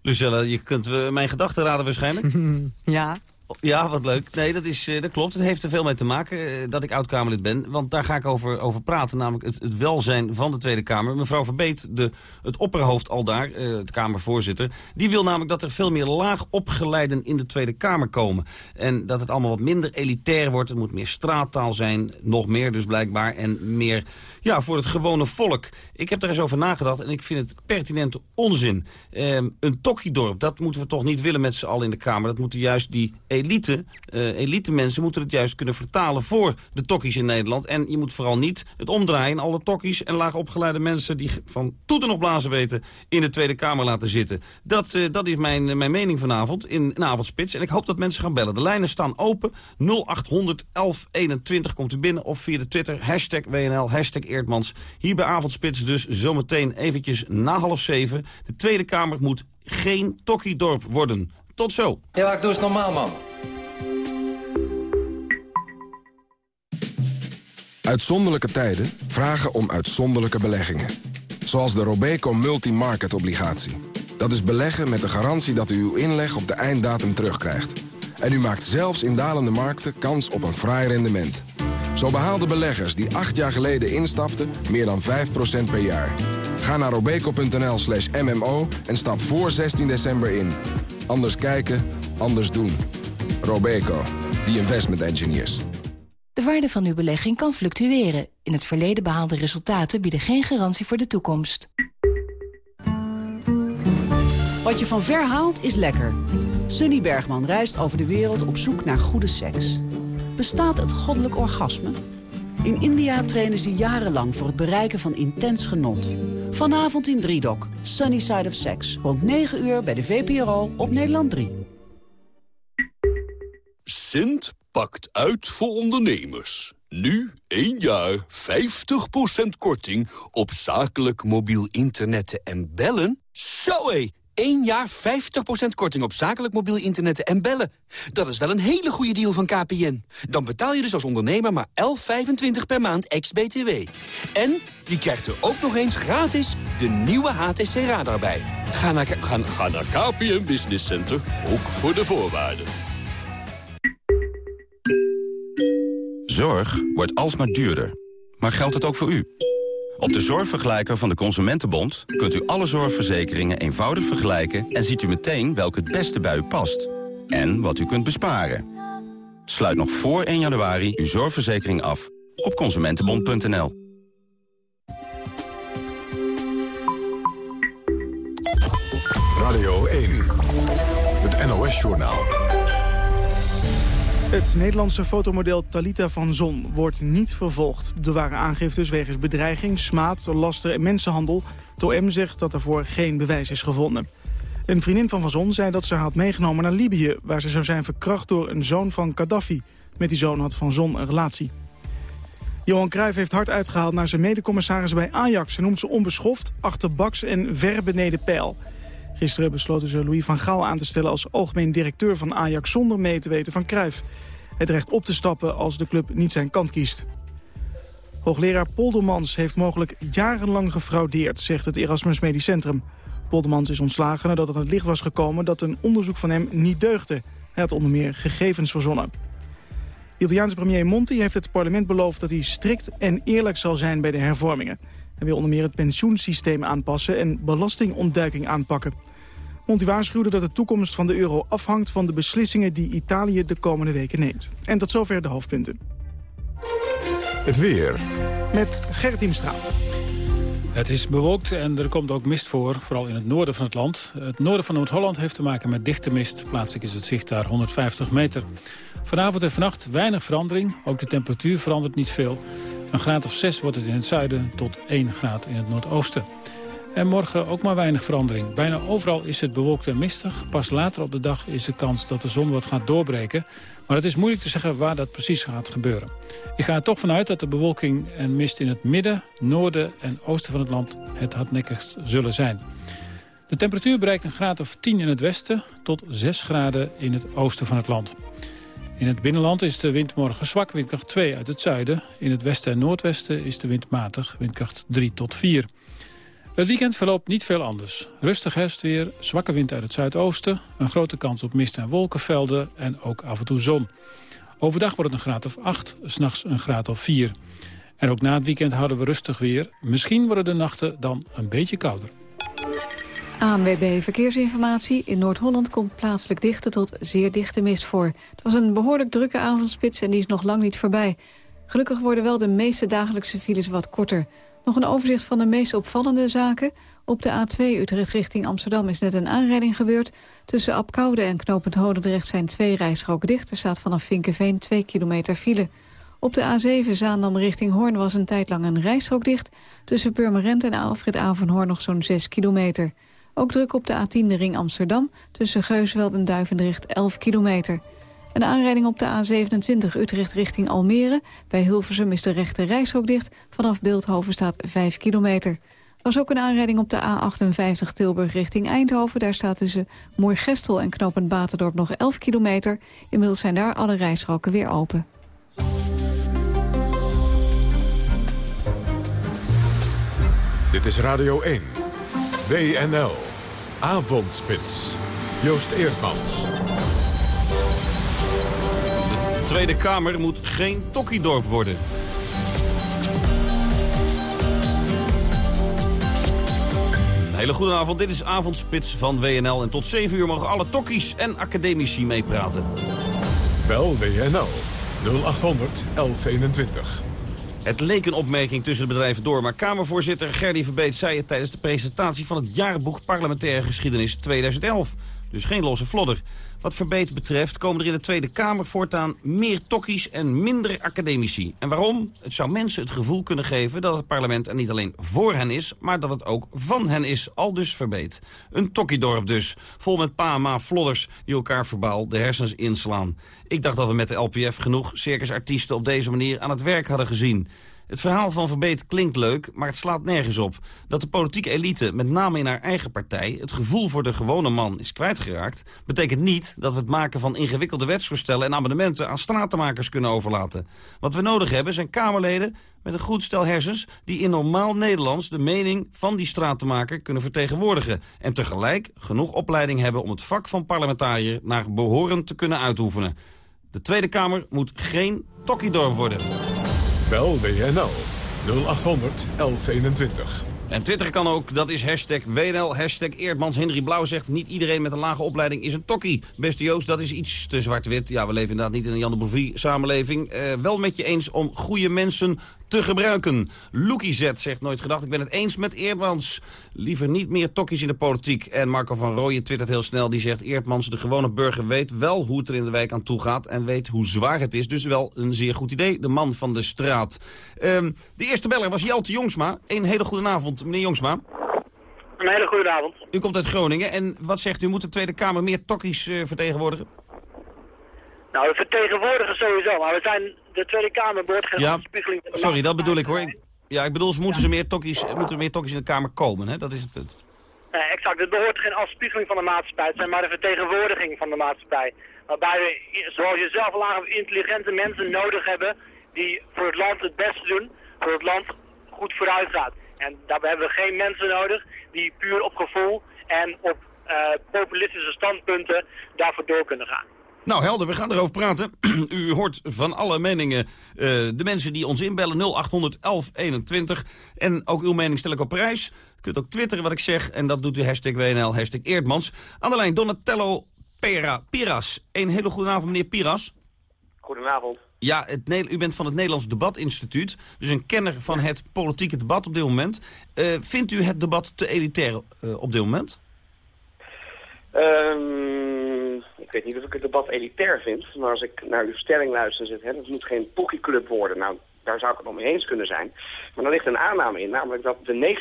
Lucella, je kunt uh, mijn gedachten raden waarschijnlijk. ja. Ja, wat leuk. Nee, dat, is, uh, dat klopt. Het heeft er veel mee te maken uh, dat ik oud-Kamerlid ben. Want daar ga ik over, over praten, namelijk het, het, welzijn van de Tweede Kamer. Mevrouw Verbeet, de, het opperhoofd al daar, de Kamervoorzitter... die wil namelijk dat er veel meer laag opgeleiden in de Tweede Kamer komen. En dat het allemaal wat minder elitair wordt. Het moet meer straattaal zijn, nog meer dus blijkbaar. En meer ja, voor het gewone volk. Ik heb daar eens over nagedacht en ik vind het pertinente onzin. een tokkiedorp, dat moeten we toch niet willen met z'n allen in de Kamer. Dat moeten juist die elite, uh, elite mensen moeten het juist kunnen vertalen voor de tokkies in Nederland. En je moet vooral niet het omdraaien alle tokkies en laag opgeleide mensen die van toeten nog blazen weten in de Tweede Kamer laten zitten. Dat, uh, dat is mijn, mijn mening vanavond in, Avondspits. En ik hoop dat mensen gaan bellen. De lijnen staan open. 0800 1121 komt u binnen of via de Twitter hashtag WNL, hashtag Eertmans. Hier bij Avondspits dus zometeen eventjes na half zeven. De Tweede Kamer moet geen tokkiedorp worden. Tot zo. Ja, ik doe eens normaal, man. Uitzonderlijke tijden vragen om uitzonderlijke beleggingen. Zoals de Robeco Multi-Market Obligatie. Dat is beleggen met de garantie dat u uw inleg op de einddatum terugkrijgt. En u maakt zelfs in dalende markten kans op een fraai rendement. Zo behaalden beleggers die acht jaar geleden instapten meer dan 5% per jaar. Ga naar robeco.nl slash mmo en stap voor 16 december in. Anders kijken, anders doen. Robeco, the investment engineers. De waarde van uw belegging kan fluctueren. In het verleden behaalde resultaten bieden geen garantie voor de toekomst. Wat je van ver haalt is lekker. Sunny Bergman reist over de wereld op zoek naar goede seks. Bestaat het goddelijk orgasme? In India trainen ze jarenlang voor het bereiken van intens genot. Vanavond in Driedok, Sunny Side of Sex. Rond 9 uur bij de VPRO op Nederland 3. Sint pakt uit voor ondernemers. Nu 1 jaar 50% korting op zakelijk mobiel internetten en bellen. Zo hé! 1 jaar 50% korting op zakelijk mobiel internetten en bellen. Dat is wel een hele goede deal van KPN. Dan betaal je dus als ondernemer maar 11,25 per maand ex-BTW. En je krijgt er ook nog eens gratis de nieuwe HTC Radar bij. Ga naar, ga, ga naar KPN Business Center, ook voor de voorwaarden. Zorg wordt alsmaar duurder. Maar geldt het ook voor u? Op de zorgvergelijker van de Consumentenbond kunt u alle zorgverzekeringen eenvoudig vergelijken... en ziet u meteen welke het beste bij u past. En wat u kunt besparen. Sluit nog voor 1 januari uw zorgverzekering af op consumentenbond.nl. Radio 1, het NOS-journaal. Het Nederlandse fotomodel Talita van Zon wordt niet vervolgd. Er waren aangiftes wegens bedreiging, smaad, laster en mensenhandel. Het OM zegt dat ervoor geen bewijs is gevonden. Een vriendin van Van Zon zei dat ze haar had meegenomen naar Libië... waar ze zou zijn verkracht door een zoon van Gaddafi. Met die zoon had Van Zon een relatie. Johan Cruijff heeft hard uitgehaald naar zijn medecommissaris bij Ajax. Hij noemt ze onbeschoft, achterbaks en ver beneden peil. Gisteren besloten ze Louis van Gaal aan te stellen als algemeen directeur van Ajax... zonder mee te weten van Cruijff. Hij dreigt op te stappen als de club niet zijn kant kiest. Hoogleraar Poldermans heeft mogelijk jarenlang gefraudeerd, zegt het Erasmus Medisch Centrum. Poldermans is ontslagen nadat het aan het licht was gekomen dat een onderzoek van hem niet deugde. Hij had onder meer gegevens verzonnen. Italiaanse premier Monti heeft het parlement beloofd dat hij strikt en eerlijk zal zijn bij de hervormingen. Hij wil onder meer het pensioensysteem aanpassen en belastingontduiking aanpakken. Monti waarschuwde dat de toekomst van de euro afhangt van de beslissingen die Italië de komende weken neemt. En tot zover de hoofdpunten. Het weer. Met Gerrit Imstra. Het is bewolkt en er komt ook mist voor, vooral in het noorden van het land. Het noorden van Noord-Holland heeft te maken met dichte mist. Plaatselijk is het zicht daar 150 meter. Vanavond en vannacht weinig verandering. Ook de temperatuur verandert niet veel. Een graad of 6 wordt het in het zuiden tot 1 graad in het noordoosten. En morgen ook maar weinig verandering. Bijna overal is het bewolkt en mistig. Pas later op de dag is de kans dat de zon wat gaat doorbreken. Maar het is moeilijk te zeggen waar dat precies gaat gebeuren. Ik ga er toch vanuit dat de bewolking en mist in het midden, noorden en oosten van het land het hardnekkigst zullen zijn. De temperatuur bereikt een graad of 10 in het westen tot 6 graden in het oosten van het land. In het binnenland is de wind morgen zwak, windkracht 2 uit het zuiden. In het westen en noordwesten is de wind matig, windkracht 3 tot 4. Het weekend verloopt niet veel anders. Rustig herfstweer, zwakke wind uit het zuidoosten... een grote kans op mist- en wolkenvelden en ook af en toe zon. Overdag wordt het een graad of 8, s'nachts een graad of 4. En ook na het weekend houden we rustig weer. Misschien worden de nachten dan een beetje kouder. ANWB Verkeersinformatie. In Noord-Holland komt plaatselijk dichte tot zeer dichte mist voor. Het was een behoorlijk drukke avondspits en die is nog lang niet voorbij. Gelukkig worden wel de meeste dagelijkse files wat korter. Nog een overzicht van de meest opvallende zaken. Op de A2 Utrecht richting Amsterdam is net een aanrijding gebeurd. Tussen Apkoude en Knopend Hodendrecht zijn twee rijstroken dicht. Er staat vanaf Vinkenveen 2 kilometer file. Op de A7 Zaandam richting Hoorn was een tijd lang een rijstrook dicht. Tussen Purmerend en Alfred Avenhoorn nog zo'n 6 kilometer. Ook druk op de A10 de ring Amsterdam. Tussen Geusveld en Duivendrecht 11 kilometer. Een aanrijding op de A27 Utrecht richting Almere. Bij Hilversum is de rechte reishok dicht. Vanaf Beeldhoven staat 5 kilometer. Er was ook een aanrijding op de A58 Tilburg richting Eindhoven. Daar staat tussen Moergestel en Knopend Baterdorp nog 11 kilometer. Inmiddels zijn daar alle rijstroken weer open. Dit is Radio 1. WNL. Avondspits. Joost Eerdmans. De Tweede Kamer moet geen tokkiedorp worden. Een hele goede avond. Dit is Avondspits van WNL. En tot 7 uur mogen alle tokkies en academici meepraten. Bel WNL 0800 1121. Het leek een opmerking tussen de bedrijven door, maar Kamervoorzitter Gerdy Verbeet zei het tijdens de presentatie van het jaarboek Parlementaire Geschiedenis 2011. Dus geen losse flodder. Wat Verbeet betreft komen er in de Tweede Kamer voortaan meer tokkies en minder academici. En waarom? Het zou mensen het gevoel kunnen geven dat het parlement er niet alleen voor hen is, maar dat het ook van hen is, al dus Verbeet. Een tokkiedorp dus, vol met pa en ma flodders die elkaar verbaal de hersens inslaan. Ik dacht dat we met de LPF genoeg circusartiesten op deze manier aan het werk hadden gezien. Het verhaal van Verbeet klinkt leuk, maar het slaat nergens op. Dat de politieke elite, met name in haar eigen partij... het gevoel voor de gewone man is kwijtgeraakt... betekent niet dat we het maken van ingewikkelde wetsvoorstellen... en amendementen aan stratenmakers kunnen overlaten. Wat we nodig hebben zijn Kamerleden met een goed stel hersens... die in normaal Nederlands de mening van die stratenmaker kunnen vertegenwoordigen... en tegelijk genoeg opleiding hebben om het vak van parlementariër... naar behoren te kunnen uitoefenen. De Tweede Kamer moet geen tokkiedorp worden. Bel WNL 0800 1121. En Twitter kan ook, dat is hashtag WNL, hashtag Eerdmans. Henry Blauw zegt, niet iedereen met een lage opleiding is een tokkie. Beste Joost, dat is iets te zwart-wit. Ja, we leven inderdaad niet in een Jan de Bovie samenleving. Eh, wel met je eens om goede mensen te gebruiken. Loekie Z zegt nooit gedacht. Ik ben het eens met Eerdmans. Liever niet meer tokkies in de politiek. En Marco van Rooyen twittert heel snel. Die zegt Eerdmans, de gewone burger weet wel hoe het er in de wijk aan toe gaat. En weet hoe zwaar het is. Dus wel een zeer goed idee. De man van de straat. Ehm, de eerste beller was Jelte Jongsma. Een hele goede avond, meneer Jongsma. Een hele goede avond. U komt uit Groningen. En wat zegt u? Moet de Tweede Kamer meer tokkies uh, vertegenwoordigen? Nou, we vertegenwoordigen sowieso, maar we zijn de Tweede Kamer behoort geen ja, afspiegeling. Sorry, dat bedoel ik hoor. Ik, ja, ik bedoel, moeten, ze meer tokkies, moeten er meer tokkies in de Kamer komen, hè? Dat is het punt. Nee, exact. Het behoort geen afspiegeling van de maatschappij te zijn, maar de vertegenwoordiging van de maatschappij. Waarbij we, zoals je zelf al aangaf, intelligente mensen nodig hebben die voor het land het beste doen, voor het land goed vooruit gaat. En daarbij hebben we geen mensen nodig die puur op gevoel en op uh, populistische standpunten daarvoor door kunnen gaan. Nou, helder, we gaan erover praten. U hoort van alle meningen uh, de mensen die ons inbellen 0800 1121. En ook uw mening stel ik op prijs. U kunt ook twitteren wat ik zeg. En dat doet u hashtag WNL, hashtag Eerdmans. Aan de lijn Donatello Pera, Piras. Een hele goede avond, meneer Piras. Goedenavond. Ja, het, u bent van het Nederlands Debatinstituut. Dus een kenner van het politieke debat op dit moment. Uh, vindt u het debat te elitair uh, op dit moment? Um, ik weet niet of ik het debat elitair vind, maar als ik naar uw stelling luister, zit, hè, het moet geen pokeyclub worden. Nou, daar zou ik het nog mee eens kunnen zijn. Maar er ligt een aanname in, namelijk dat de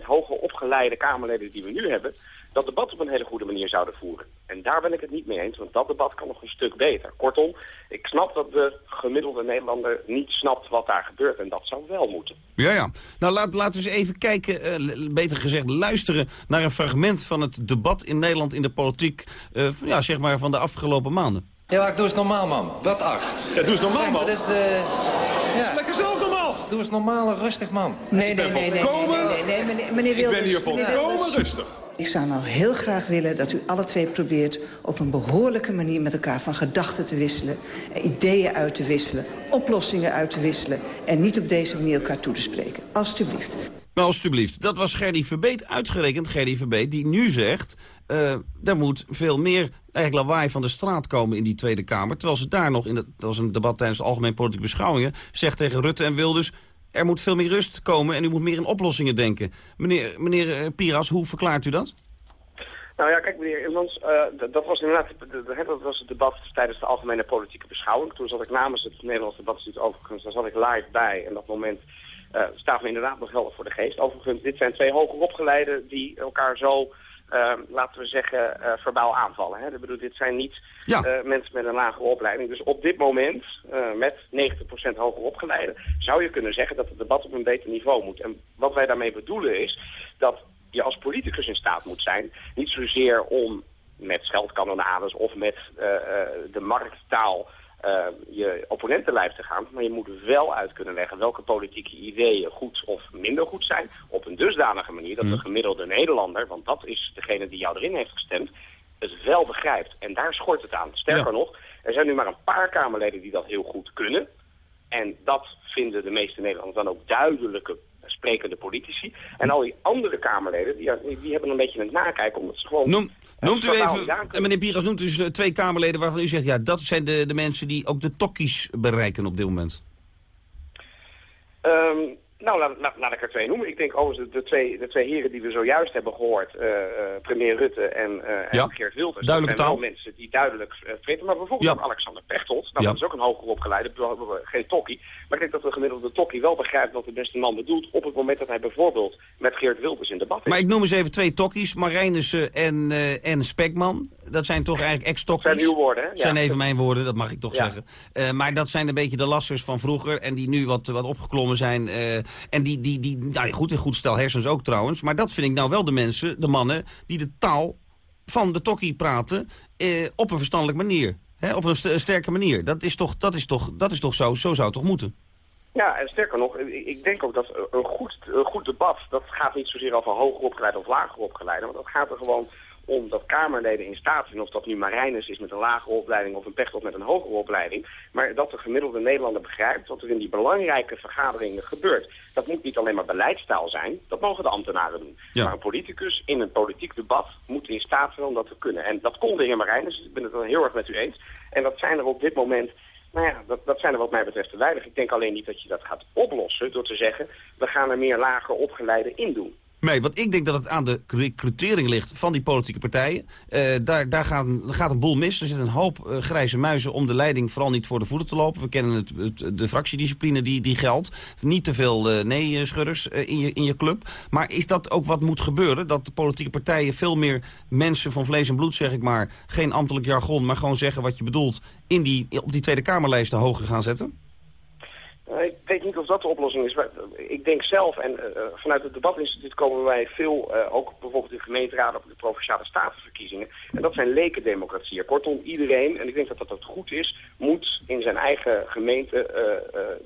90% hoger opgeleide Kamerleden die we nu hebben, dat debat op een hele goede manier zouden voeren. En daar ben ik het niet mee eens, want dat debat kan nog een stuk beter. Kortom, ik snap dat de gemiddelde Nederlander niet snapt wat daar gebeurt. En dat zou wel moeten. Ja, ja. Nou, laat, laten we eens even kijken, uh, beter gezegd luisteren... naar een fragment van het debat in Nederland in de politiek... Uh, ja, zeg maar van de afgelopen maanden. Ja, ik doe eens normaal, man. Wat ach. Ja, doe eens normaal, man. Dat is de... Ja. Lekker zelf. Doe eens normaal en rustig, man. Nee, nee, nee, nee, nee, nee, nee, meneer, meneer Wilders. Ik ben hier volkomen rustig. Ik zou nou heel graag willen dat u alle twee probeert op een behoorlijke manier met elkaar van gedachten te wisselen, ideeën uit te wisselen, oplossingen uit te wisselen en niet op deze manier elkaar toe te spreken. Alsjeblieft. Nou, alsjeblieft. Dat was Gerdy Verbeet, uitgerekend Gerdy Verbeet, die nu zegt... Uh, er moet veel meer eigenlijk lawaai van de straat komen in die Tweede Kamer. Terwijl ze daar nog, in dat was een debat tijdens de Algemeen Politieke Beschouwingen... zegt tegen Rutte en Wilders, er moet veel meer rust komen en u moet meer in oplossingen denken. Meneer, meneer eh, Piras, hoe verklaart u dat? Nou ja, kijk meneer Ilmans, uh, dat was inderdaad dat was het debat tijdens de algemene politieke beschouwing. Toen zat ik namens het Nederlands debatinstituut overigens, daar zat ik live bij en dat moment uh, staat me inderdaad nog helder voor de geest. Overigens, dit zijn twee hoger opgeleiden die elkaar zo uh, laten we zeggen, uh, verbaal aanvallen. Hè? Ik bedoel, dit zijn niet ja. uh, mensen met een lagere opleiding. Dus op dit moment, met 90% hoger opgeleiden, zou je kunnen zeggen dat het debat op een beter niveau moet. En wat wij daarmee bedoelen is dat je als politicus in staat moet zijn, niet zozeer om met scheldkanonades of met de markttaal je opponenten lijf te gaan. Maar je moet wel uit kunnen leggen welke politieke ideeën goed of minder goed zijn. Op een dusdanige manier dat de gemiddelde Nederlander, want dat is degene die jou erin heeft gestemd, het wel begrijpt. En daar schort het aan. Sterker nog, er zijn nu maar een paar Kamerleden die dat heel goed kunnen. En dat vinden de meeste Nederlanders dan ook duidelijke sprekende politici. En al die andere Kamerleden, die, die hebben een beetje het nakijken omdat ze gewoon... Noem, noemt u even, meneer Piras, noemt u dus twee Kamerleden waarvan u zegt... ja, dat zijn de, de mensen die ook de tokkies bereiken op dit moment. Um, nou, laat, laat, laat, ik er twee noemen. Ik denk overigens de, de, twee, de twee heren die we zojuist hebben gehoord, uh, uh, premier Rutte en, uh, ja. en Geert Wilders. Duidelijke dat zijn wel mensen die duidelijk uh, Maar bijvoorbeeld ook Alexander Pechtold. Nou, ja. dat is ook een hoger opgeleide, geen tokkie. Maar ik denk dat de gemiddelde tokkie wel begrijpt wat de beste man bedoelt... op het moment dat hij bijvoorbeeld met Geert Wilders in debat is. Maar ik noem eens even twee tokkies, Marijnissen en, en Spekman. Dat zijn toch eigenlijk ex-tokkies? Dat zijn uw woorden, hè? Dat zijn even mijn woorden, dat mag ik toch zeggen. maar dat zijn een beetje de lasters van vroeger en die nu wat, wat opgeklommen zijn. en die... die, die nou goed, een goed stel hersens ook trouwens. Maar dat vind ik nou wel de mensen, de mannen, die de taal van de tokkie praten eh, op een verstandelijke manier. Hè, op een st sterke manier. Dat is toch, dat is toch, dat is toch zo, zo zou het toch moeten? Ja, en sterker nog, ik denk ook dat een goed, een goed debat, dat gaat niet zozeer over hoger opgeleid of lager opgeleid, maar dat gaat er gewoon om dat Kamerleden in staat zijn, of dat nu Marijnus is met een lagere opleiding of een Pechtold met een hogere opleiding, maar dat de gemiddelde Nederlander begrijpt wat er in die belangrijke vergaderingen gebeurt. Dat moet niet alleen maar beleidstaal zijn, dat mogen de ambtenaren doen. Maar een politicus in een politiek debat moet in staat zijn om dat te kunnen. En dat kon de heer Marijnus, ik ben het wel heel erg met u eens. En dat zijn er op dit moment nou ja, dat, dat zijn er wat mij betreft te weinig. Ik denk alleen niet dat je dat gaat oplossen door te zeggen... we gaan er meer lager opgeleiden in doen. Nee, want ik denk dat het aan de recrutering ligt van die politieke partijen. Uh, daar daar gaat, gaat een boel mis. Er zit een hoop uh, grijze muizen om de leiding vooral niet voor de voeten te lopen. We kennen het, het de fractiediscipline die, die geldt. Niet te veel uh, nee-schudders in, je, in je club. Maar is dat ook wat moet gebeuren? Dat de politieke partijen veel meer mensen van vlees en bloed, zeg ik maar... geen ambtelijk jargon, maar gewoon zeggen wat je bedoelt... In die, op die Tweede Kamerlijsten hoger gaan zetten? Eh, ik weet niet of dat de oplossing is. Maar ik denk zelf, en uh, vanuit het debatinstituut komen wij veel, ook bijvoorbeeld in gemeenteraden op de provinciale statenverkiezingen. En dat zijn lekendemocratieën. Kortom, iedereen, en ik denk dat dat, goed is, moet in zijn eigen gemeente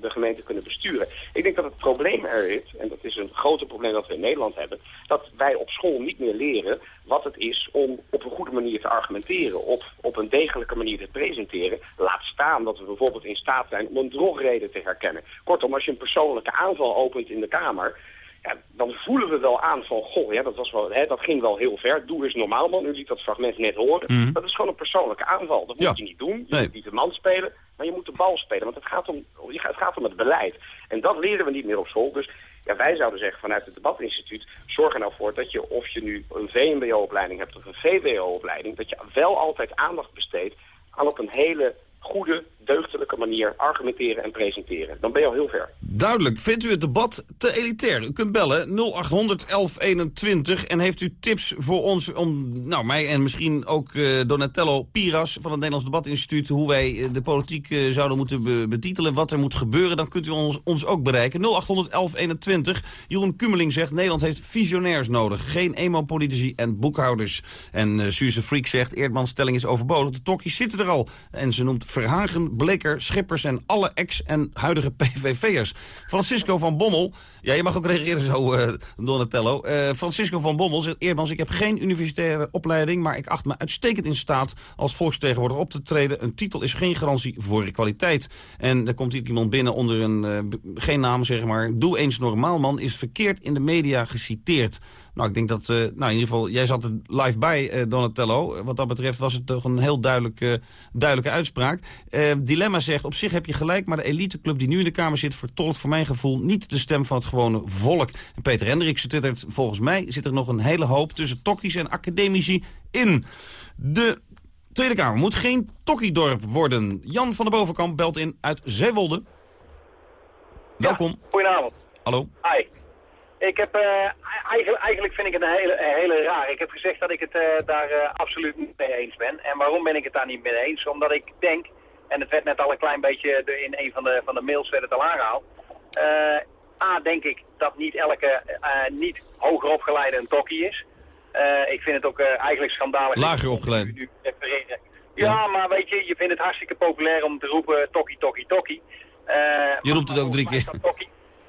de gemeente kunnen besturen. Ik denk dat het probleem er is, en dat is een groter probleem dat we in Nederland hebben, dat wij op school niet meer leren wat het is om op een goede manier te argumenteren, op, op een degelijke manier te presenteren. Laat staan dat we bijvoorbeeld in staat zijn om een drogreden te herkennen. Kortom, als je een persoonlijke aanval opent in de Kamer, ja, dan voelen we wel aan van, goh, ja, dat, was wel, hè, dat ging wel heel ver. Doe eens normaal, man. U liet dat fragment net horen. Mhm. Dat is gewoon een persoonlijke aanval. Dat moet je niet doen. Je moet niet de man spelen, maar je moet de bal spelen. Want het gaat, om, het gaat om het beleid. En dat leren we niet meer op school. Dus ja, wij zouden zeggen vanuit het debatinstituut, zorg er nou voor dat je, of je nu een VMBO-opleiding hebt of een VWO-opleiding, dat je wel altijd aandacht besteedt aan op een hele goede, deugdelijke manier argumenteren en presenteren. Dan ben je al heel ver. Duidelijk. Vindt u het debat te elitair? U kunt bellen 0800 1121 en heeft u tips voor ons om, nou mij en misschien ook uh, Donatello Piras van het Nederlands Debatinstituut, hoe wij uh, de politiek uh, zouden moeten be betitelen, wat er moet gebeuren, dan kunt u ons, ons ook bereiken. 0800 1121. Jeroen Kumeling zegt, Nederland heeft visionairs nodig, geen emo-politici en boekhouders. En Suze Freak zegt, Eerdmans stelling is overbodig, de tokkies zitten er al. En ze noemt Verhagen, Bleker, Schippers en alle ex- en huidige PVV'ers. Francisco van Bommel, ja, je mag ook reageren zo, uh, Donatello. Uh, Francisco van Bommel zegt, Eerdmans, ik heb geen universitaire opleiding... maar ik acht me uitstekend in staat als volksvertegenwoordiger op te treden. Een titel is geen garantie voor kwaliteit. En er komt hier iemand binnen onder een, uh, geen naam, zeg maar... Doe eens normaal, man, is verkeerd in de media geciteerd. Nou, ik denk dat, uh, nou in ieder geval, jij zat er live bij, uh, Donatello. Wat dat betreft was het toch een heel duidelijk, uh, duidelijke uitspraak. Dilemma zegt, op zich heb je gelijk, maar de eliteclub die nu in de Kamer zit... vertolkt voor mijn gevoel niet de stem van het gewone volk. En Peter Hendricks twittert, volgens mij zit er nog een hele hoop... tussen tokkies en academici in. De Tweede Kamer moet geen tokkiedorp worden. Jan van der Bovenkamp belt in uit Zeewolde. Welkom. Ja, goedenavond. Hallo. Hi. Ik heb, uh, eigenlijk, eigenlijk vind ik het een hele, een hele raar. Ik heb gezegd dat ik het uh, daar uh, absoluut niet mee eens ben. En waarom ben ik het daar niet mee eens? Omdat ik denk, en het werd net al een klein beetje in een van de, van de mails werd het al aangehaald. A, denk ik dat niet elke niet hoger opgeleide een tokkie is. ik vind het ook eigenlijk schandalig. Lager opgeleid. Nu, nu ja, ja, maar weet je, je vindt het hartstikke populair om te roepen tokkie, tokkie, tokkie. je roept het ook drie keer.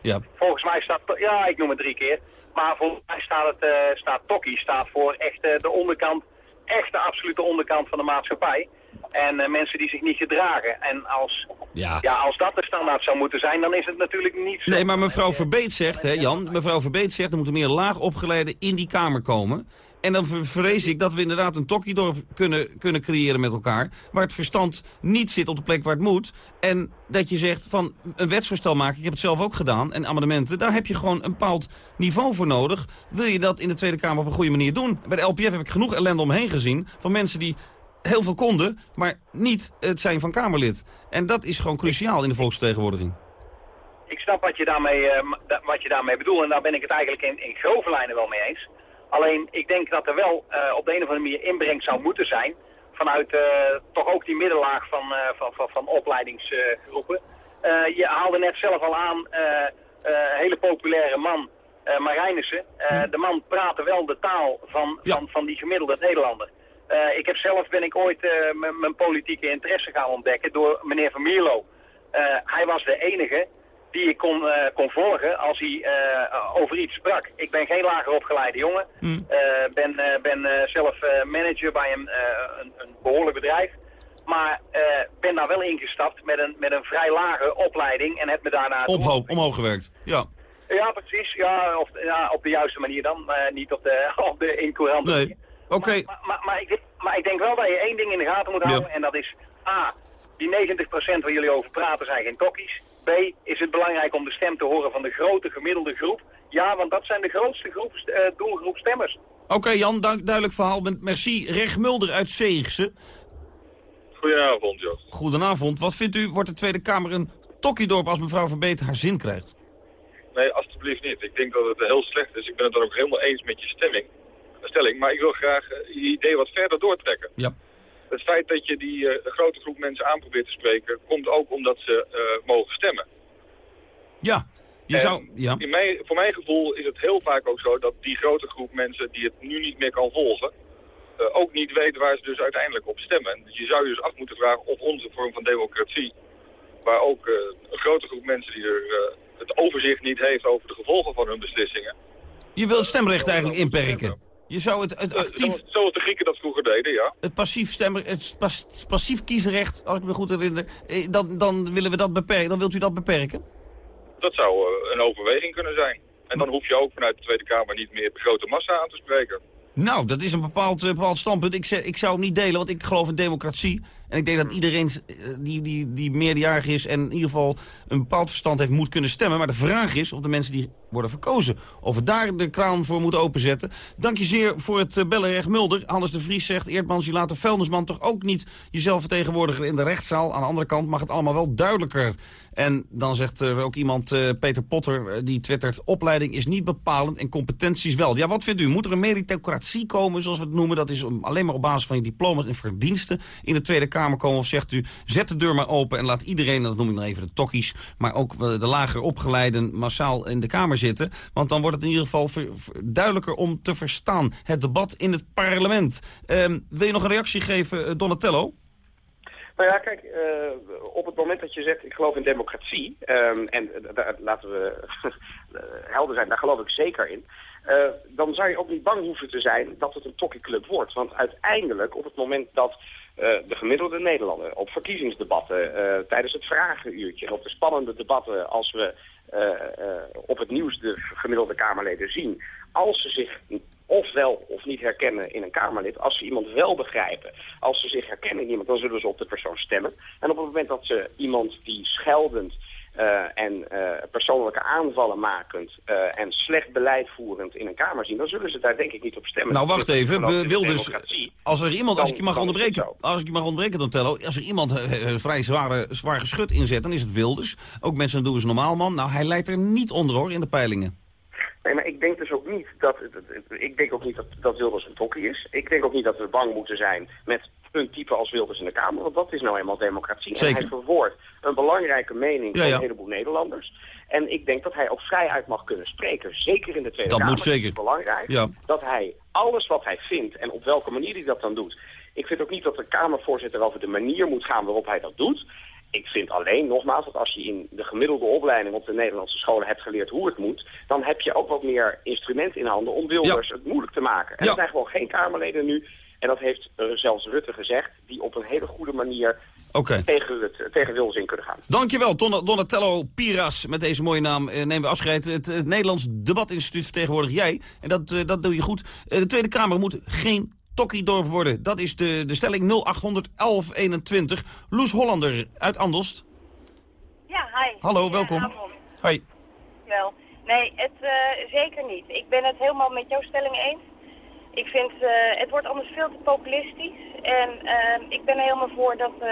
Ja. Volgens mij staat, ja, ik noem het drie keer. Maar volgens mij staat het, uh, staat Tokkie staat voor echt uh, de onderkant, echt de absolute onderkant van de maatschappij. En uh, mensen die zich niet gedragen. En als, ja. ja. als dat de standaard zou moeten zijn, dan is het natuurlijk niet zo. Nee, maar mevrouw Verbeet zegt, hè Jan, mevrouw Verbeet zegt, er moeten meer laag opgeleiden in die Kamer komen. En dan vrees ik dat we inderdaad een tokkiedorp kunnen, kunnen creëren met elkaar. Waar het verstand niet zit op de plek waar het moet. En dat je zegt van een wetsvoorstel maken, ik heb het zelf ook gedaan. En amendementen, daar heb je gewoon een bepaald niveau voor nodig. Wil je dat in de Tweede Kamer op een goede manier doen? Bij de LPF heb ik genoeg ellende omheen gezien van mensen die heel veel konden, maar niet het zijn van Kamerlid. En dat is gewoon cruciaal in de volksvertegenwoordiging. Ik snap wat je daarmee, uh, wat je daarmee bedoelt en daar ben ik het eigenlijk in, in grove lijnen wel mee eens. Alleen ik denk dat er wel uh, op de een of andere manier inbreng zou moeten zijn vanuit uh, toch ook die middenlaag van, uh, van, van, van opleidingsgroepen. je haalde net zelf al aan, hele populaire man, Marijnissen. De man praatte wel de taal van, ja. van, van die gemiddelde Nederlander. ik heb zelf ben ik ooit mijn politieke interesse gaan ontdekken door meneer Van Mierlo. hij was de enige die ik kon, eh, kon volgen als hij eh, over iets sprak. Ik ben geen lager opgeleide jongen. Eh, ben ben zelf manager bij een, een, een behoorlijk bedrijf. Maar ben daar wel ingestapt met een, met een vrij lage opleiding en heb me daarna... Opho omhoog gewerkt. Ja. Ja, precies. Ja, of, ja, op de juiste manier dan. niet op de, op de incoherente Nee. Oké. maar, maar, maar, ik, maar ik denk wel dat je één ding in de gaten moet Ja. houden. En dat is A, die 90% waar jullie over praten zijn geen tokkies. B, is het belangrijk om de stem te horen van de grote gemiddelde groep. Ja, want dat zijn de grootste groep, eh, doelgroep stemmers. Oké Jan, dank, duidelijk verhaal. Met- Merci. Reg Mulder uit Zeegse. Goedenavond, joh. Goedenavond. Wat vindt u, wordt de Tweede Kamer een tokkiedorp als mevrouw Verbeet haar zin krijgt? Nee, alstublieft niet. Ik denk dat het heel slecht is. Ik ben het dan ook helemaal eens met je stemming, stelling. Maar ik wil graag eh, je idee wat verder doortrekken. Ja. Het feit dat je die eh, grote groep mensen aan probeert te spreken... komt ook omdat ze eh, mogen stemmen. Ja. Je En zou... Ja. in mijn, voor mijn gevoel is het heel vaak ook zo dat die grote groep mensen die het nu niet meer kan volgen... eh, ook niet weten waar ze dus uiteindelijk op stemmen. Je zou je dus af moeten vragen of onze vorm van democratie... waar ook een grote groep mensen die er het overzicht niet heeft over de gevolgen van hun beslissingen... Je wil het stemrecht eigenlijk inperken. Je zou het, het actief... Zo- Zoals de Grieken dat vroeger deden, ja. Het passief stemmer, het pas- passief kiesrecht, als ik me goed herinner, eh, dan, dan willen we dat beperken. Dan wilt u dat beperken? Dat zou eh, een overweging kunnen zijn. En dan hoef je ook vanuit de Tweede Kamer niet meer de grote massa aan te spreken. Nou, dat is een bepaald, eh, bepaald standpunt. Ik, zeg, ik zou hem niet delen, want ik geloof in democratie. En ik denk dat iedereen eh, die, die, die meerderjarig is en in ieder geval een bepaald verstand heeft, moet kunnen stemmen. Maar de vraag is of de mensen die worden verkozen, of we daar de kraan voor moeten openzetten. Dank je zeer voor het eh, bellen, Recht Mulder. Hannes de Vries zegt, Eerdmans, je laat de vuilnisman toch ook niet jezelf vertegenwoordigen in de rechtszaal. Aan de andere kant mag het allemaal wel duidelijker. En dan zegt er ook iemand, eh, Peter Potter, eh, die twittert... opleiding is niet bepalend en competenties wel. Ja, wat vindt u? Moet er een meritocratie komen, zoals we het noemen? Dat is alleen maar op basis van je diploma's en verdiensten in de Tweede Kamer komen? Of zegt u, zet de deur maar open en laat iedereen... en dat noem ik nog even de tokkies... maar ook eh, de lager opgeleiden massaal in de Kamer zitten? Want dan wordt het in ieder geval duidelijker om te verstaan. Het debat in het parlement. Ehm, wil je nog een reactie geven, eh, Donatello? Nou ja, kijk, eh, op het moment dat je zegt ik geloof in democratie, ehm, en eh, laten we helder zijn, daar geloof ik zeker in, dan zou je ook niet bang hoeven te zijn dat het een tokkieclub wordt. Want uiteindelijk, op het moment dat de gemiddelde Nederlander op verkiezingsdebatten, eh, tijdens het vragenuurtje en op de spannende debatten als we eh, eh, op het nieuws de gemiddelde Kamerleden zien, als ze zich of wel of niet herkennen in een Kamerlid, als ze iemand wel begrijpen, als ze zich herkennen in iemand, dan zullen ze op de persoon stemmen. En op het moment dat ze iemand die scheldend eh, en eh, persoonlijke aanvallen makend eh, en slecht beleid voerend in een Kamer zien, dan zullen ze daar denk ik niet op stemmen. Nou, wacht even. de Wilders, als er iemand, als Dan- ik je mag dan onderbreken, als ik je mag onderbreken, Donatello, als er iemand eh, eh, vrij zware, zwaar geschut inzet, dan is het Wilders. Ook mensen doen eens normaal, man. Nou, hij leidt er niet onder, hoor, in de peilingen. Nee, maar ik denk dus ook niet dat, dat- ik denk ook niet dat, dat Wilders een tokkie is. Ik denk ook niet dat we bang moeten zijn met een type als Wilders in de Kamer, want dat is nou eenmaal democratie. Zeker. En hij verwoordt een belangrijke mening Ja, van een heleboel Nederlanders. En ik denk dat hij ook vrijuit mag kunnen spreken, zeker in de Tweede Dat Kamer. moet zeker. Het is belangrijk Ja. dat hij alles wat hij vindt en op welke manier hij dat dan doet. Ik vind ook niet dat de Kamervoorzitter over de manier moet gaan waarop hij dat doet. Ik vind alleen, nogmaals, dat als je in de gemiddelde opleiding op de Nederlandse scholen hebt geleerd hoe het moet, dan heb je ook wat meer instrumenten in handen om Wilders het moeilijk te maken. En er zijn gewoon geen Kamerleden nu, en dat heeft eh, zelfs Rutte gezegd, die op een hele goede manier tegen, het, tegen Wilders in kunnen gaan. Dankjewel, Don Donatello Piras. Met deze mooie naam eh, nemen we afscheid. Het, het Nederlands Debatinstituut vertegenwoordig jij. En dat, eh, dat doe je goed. De Tweede Kamer moet geen tokkiedorp worden. Dat is de, de stelling 0800 1121. Loes Hollander uit Andelst. Ja, hi. Hallo, welkom. Hoi. Wel. Nee, het, eh, zeker niet. Ik ben het helemaal met jouw stelling eens. Ik vind, eh, het wordt anders veel te populistisch. En eh, ik ben er helemaal voor dat uh,